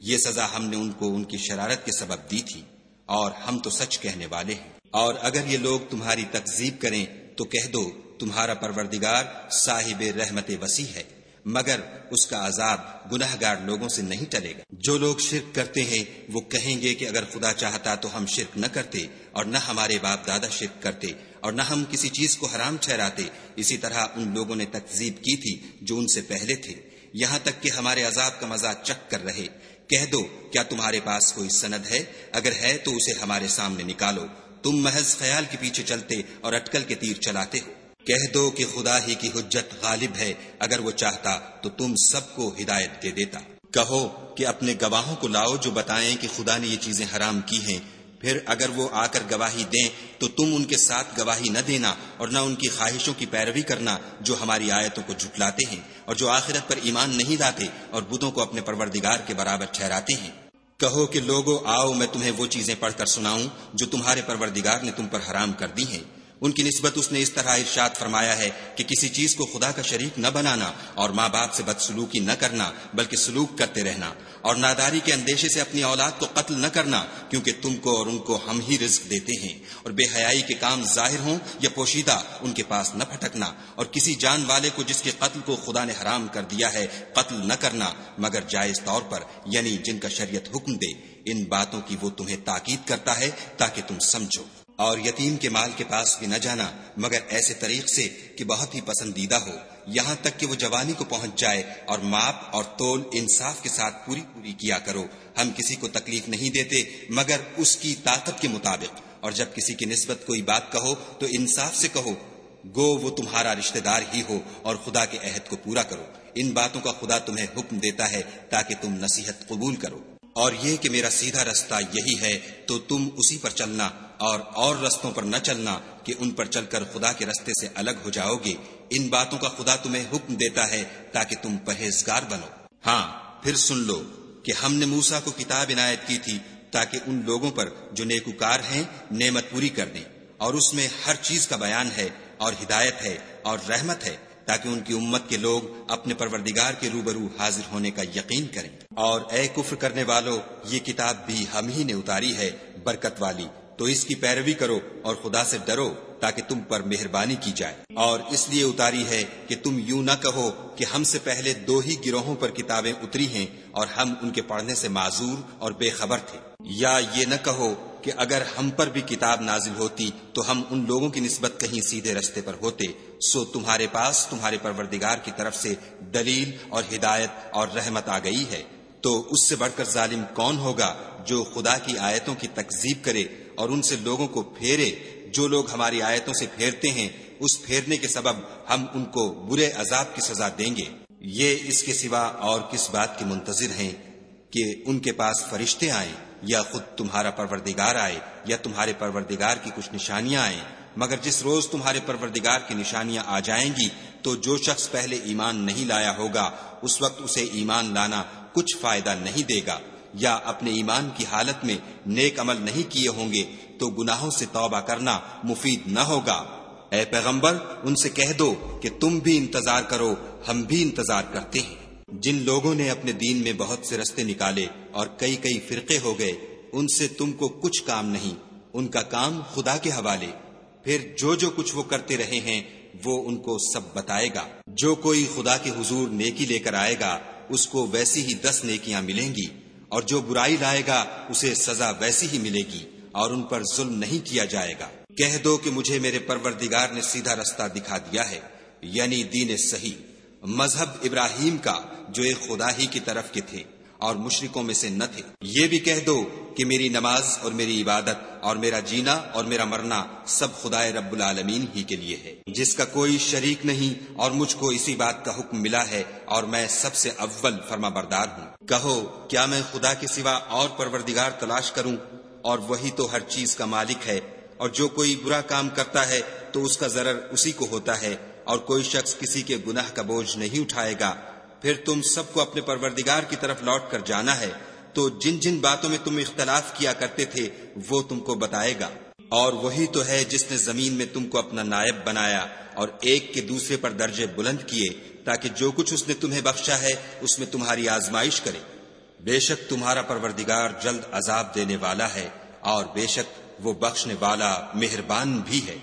یہ سزا ہم نے ان کو ان کی شرارت کے سبب دی تھی، اور ہم تو سچ کہنے والے ہیں۔ اور اگر یہ لوگ تمہاری تکزیب کریں، تو کہہ دو تمہارا پروردگار صاحب رحمت وسیع ہے، مگر اس کا عذاب گناہ گار لوگوں سے نہیں ٹلے گا۔ جو لوگ شرک کرتے ہیں، وہ کہیں گے کہ اگر خدا چاہتا تو ہم شرک نہ کرتے اور نہ ہمارے باپ دادا شرک کرتے اور نہ ہم کسی چیز کو حرام ٹھہراتے۔ اسی طرح ان لوگوں نے تقزیب کی تھی جو ان سے پہلے تھے۔ یہاں تک کہ ہمارے عذاب کا مزہ چک کر رہے۔ کہہ دو، کیا تمہارے پاس کوئی سند ہے؟ اگر ہے تو اسے ہمارے سامنے نکالو۔ تم محض خیال کے پیچھے چلتے اور اٹکل کے تیر چلاتے ہو۔ کہہ دو کہ خدا ہی کی حجت غالب ہے، اگر وہ چاہتا تو تم سب کو ہدایت دے دیتا۔ کہو کہ اپنے گواہوں کو لاؤ جو بتائیں کہ خدا نے یہ چیزیں حرام کی ہیں۔ پھر اگر وہ آ کر گواہی دیں تو تم ان کے ساتھ گواہی نہ دینا اور نہ ان کی خواہشوں کی پیروی کرنا جو ہماری آیتوں کو جھٹلاتے ہیں اور جو آخرت پر ایمان نہیں لاتے اور بدھوں کو اپنے پروردگار کے برابر ٹھہراتے ہیں۔ کہو کہ لوگوں آؤ میں تمہیں وہ چیزیں پڑھ کر سناؤں جو تمہارے پروردگار نے تم پر حرام کر دی ہیں۔ ان کی نسبت اس نے اس طرح ارشاد فرمایا ہے کہ کسی چیز کو خدا کا شریک نہ بنانا اور ماں باپ سے بد سلوکی نہ کرنا، بلکہ سلوک کرتے رہنا اور ناداری کے اندیشے سے اپنی اولاد کو قتل نہ کرنا، کیونکہ تم کو اور ان کو ہم ہی رزق دیتے ہیں اور بے حیائی کے کام ظاہر ہوں یا پوشیدہ ان کے پاس نہ پھٹکنا اور کسی جان والے کو جس کے قتل کو خدا نے حرام کر دیا ہے قتل نہ کرنا، مگر جائز طور پر یعنی جن کا شریعت حکم دے، ان باتوں کی وہ تمہیں تاکید کرتا ہے تاکہ تم سمجھو۔ اور یتیم کے مال کے پاس بھی نہ جانا، مگر ایسے طریق سے کہ بہت ہی پسندیدہ ہو۔ یہاں تک کہ وہ جوانی کو پہنچ جائے اور ماپ اور تول انصاف کے ساتھ پوری پوری کیا کرو۔ ہم کسی کو تکلیف نہیں دیتے، مگر اس کی طاقت کے مطابق۔ اور جب کسی کی نسبت کوئی بات کہو تو انصاف سے کہو، گو وہ تمہارا رشتہ دار ہی ہو اور خدا کے عہد کو پورا کرو۔ ان باتوں کا خدا تمہیں حکم دیتا ہے تاکہ تم نصیحت قبول کرو۔ اور یہ کہ میرا سیدھا رستہ یہی ہے، تو تم اسی پر چلنا۔ اور اور رستوں پر نہ چلنا کہ ان پر چل کر خدا کے رستے سے الگ ہو جاؤ گے۔ ان باتوں کا خدا تمہیں حکم دیتا ہے تاکہ تم پرہیزگار بنو۔ ہاں پھر سن لو کہ ہم نے موسا کو کتاب عنایت کی تھی تاکہ ان لوگوں پر جو نیکوکار ہیں نعمت پوری کر دیں۔ اور اس میں ہر چیز کا بیان ہے اور ہدایت ہے اور رحمت ہے تاکہ ان کی امت کے لوگ اپنے پروردگار کے روبرو حاضر ہونے کا یقین کریں۔ اور اے کفر کرنے والو، یہ کتاب بھی ہم ہی نے اتاری ہے، برکت والی۔ تو اس کی پیروی کرو اور خدا سے ڈرو تاکہ تم پر مہربانی کی جائے۔ اور اس لیے اتاری ہے کہ تم یوں نہ کہو کہ ہم سے پہلے دو ہی گروہوں پر کتابیں اتری ہیں اور ہم ان کے پڑھنے سے معذور اور بے خبر تھے۔ یا یہ نہ کہو کہ اگر ہم پر بھی کتاب نازل ہوتی تو ہم ان لوگوں کی نسبت کہیں سیدھے رستے پر ہوتے، سو تمہارے پاس تمہارے پروردگار کی طرف سے دلیل اور ہدایت اور رحمت آ گئی ہے۔ تو اس سے بڑھ کر ظالم کون ہوگا جو خدا کی آیتوں کی تکزیب کرے اور ان سے لوگوں کو پھیرے جو لوگ ہماری آیتوں سے پھیرتے ہیں، اس پھیرنے کے سبب ہم ان کو برے عذاب کی سزا دیں گے۔ یہ اس کے سوا اور کس بات کے منتظر ہیں کہ ان کے پاس فرشتے آئیں یا خود تمہارا پروردگار آئے یا تمہارے پروردگار کی کچھ نشانیاں آئیں۔ مگر جس روز تمہارے پروردگار کی نشانیاں آ جائیں گی، تو جو شخص پہلے ایمان نہیں لایا ہوگا، اس وقت اسے ایمان لانا کچھ فائدہ نہیں دے گا۔ یا اپنے ایمان کی حالت میں نیک عمل نہیں کیے ہوں گے، تو گناہوں سے توبہ کرنا مفید نہ ہوگا۔ اے پیغمبر، ان سے کہہ دو کہ تم بھی انتظار کرو، ہم بھی انتظار کرتے ہیں۔ جن لوگوں نے اپنے دین میں بہت سے رستے نکالے اور کئی کئی فرقے ہو گئے، ان سے تم کو کچھ کام نہیں، ان کا کام خدا کے حوالے۔ پھر جو جو کچھ وہ کرتے رہے ہیں، وہ ان کو سب بتائے گا۔ جو کوئی خدا کے حضور نیکی لے کر آئے گا، اس کو ویسی ہی دس نیکیاں ملیں گی۔ اور جو برائی لائے گا، اسے سزا ویسی ہی ملے گی اور ان پر ظلم نہیں کیا جائے گا۔ کہہ دو کہ مجھے میرے پروردگار نے سیدھا رستہ دکھا دیا ہے یعنی دین صحیح۔ مذہب ابراہیم کا، جو ایک خدا ہی کی طرف کے تھے۔ اور مشرکوں میں سے نہ تھے۔ یہ بھی کہہ دو کہ میری نماز اور میری عبادت اور میرا جینا اور میرا مرنا سب خدا رب العالمین ہی کے لیے ہے۔ جس کا کوئی شریک نہیں اور مجھ کو اسی بات کا حکم ملا ہے اور میں سب سے اول فرما بردار ہوں۔ کہو، کیا میں خدا کے سوا اور پروردگار تلاش کروں؟ اور وہی تو ہر چیز کا مالک ہے۔ اور جو کوئی برا کام کرتا ہے تو اس کا ضرر اسی کو ہوتا ہے اور کوئی شخص کسی کے گناہ کا بوجھ نہیں اٹھائے گا۔ پھر تم سب کو اپنے پروردگار کی طرف لوٹ کر جانا ہے۔ تو جن جن باتوں میں تم اختلاف کیا کرتے تھے، وہ تم کو بتائے گا۔ اور وہی تو ہے جس نے زمین میں تم کو اپنا نائب بنایا اور ایک کے دوسرے پر درجے بلند کیے، تاکہ جو کچھ اس نے تمہیں بخشا ہے، اس میں تمہاری آزمائش کرے۔ بے شک تمہارا پروردگار جلد عذاب دینے والا ہے اور بے شک وہ بخشنے والا مہربان بھی ہے۔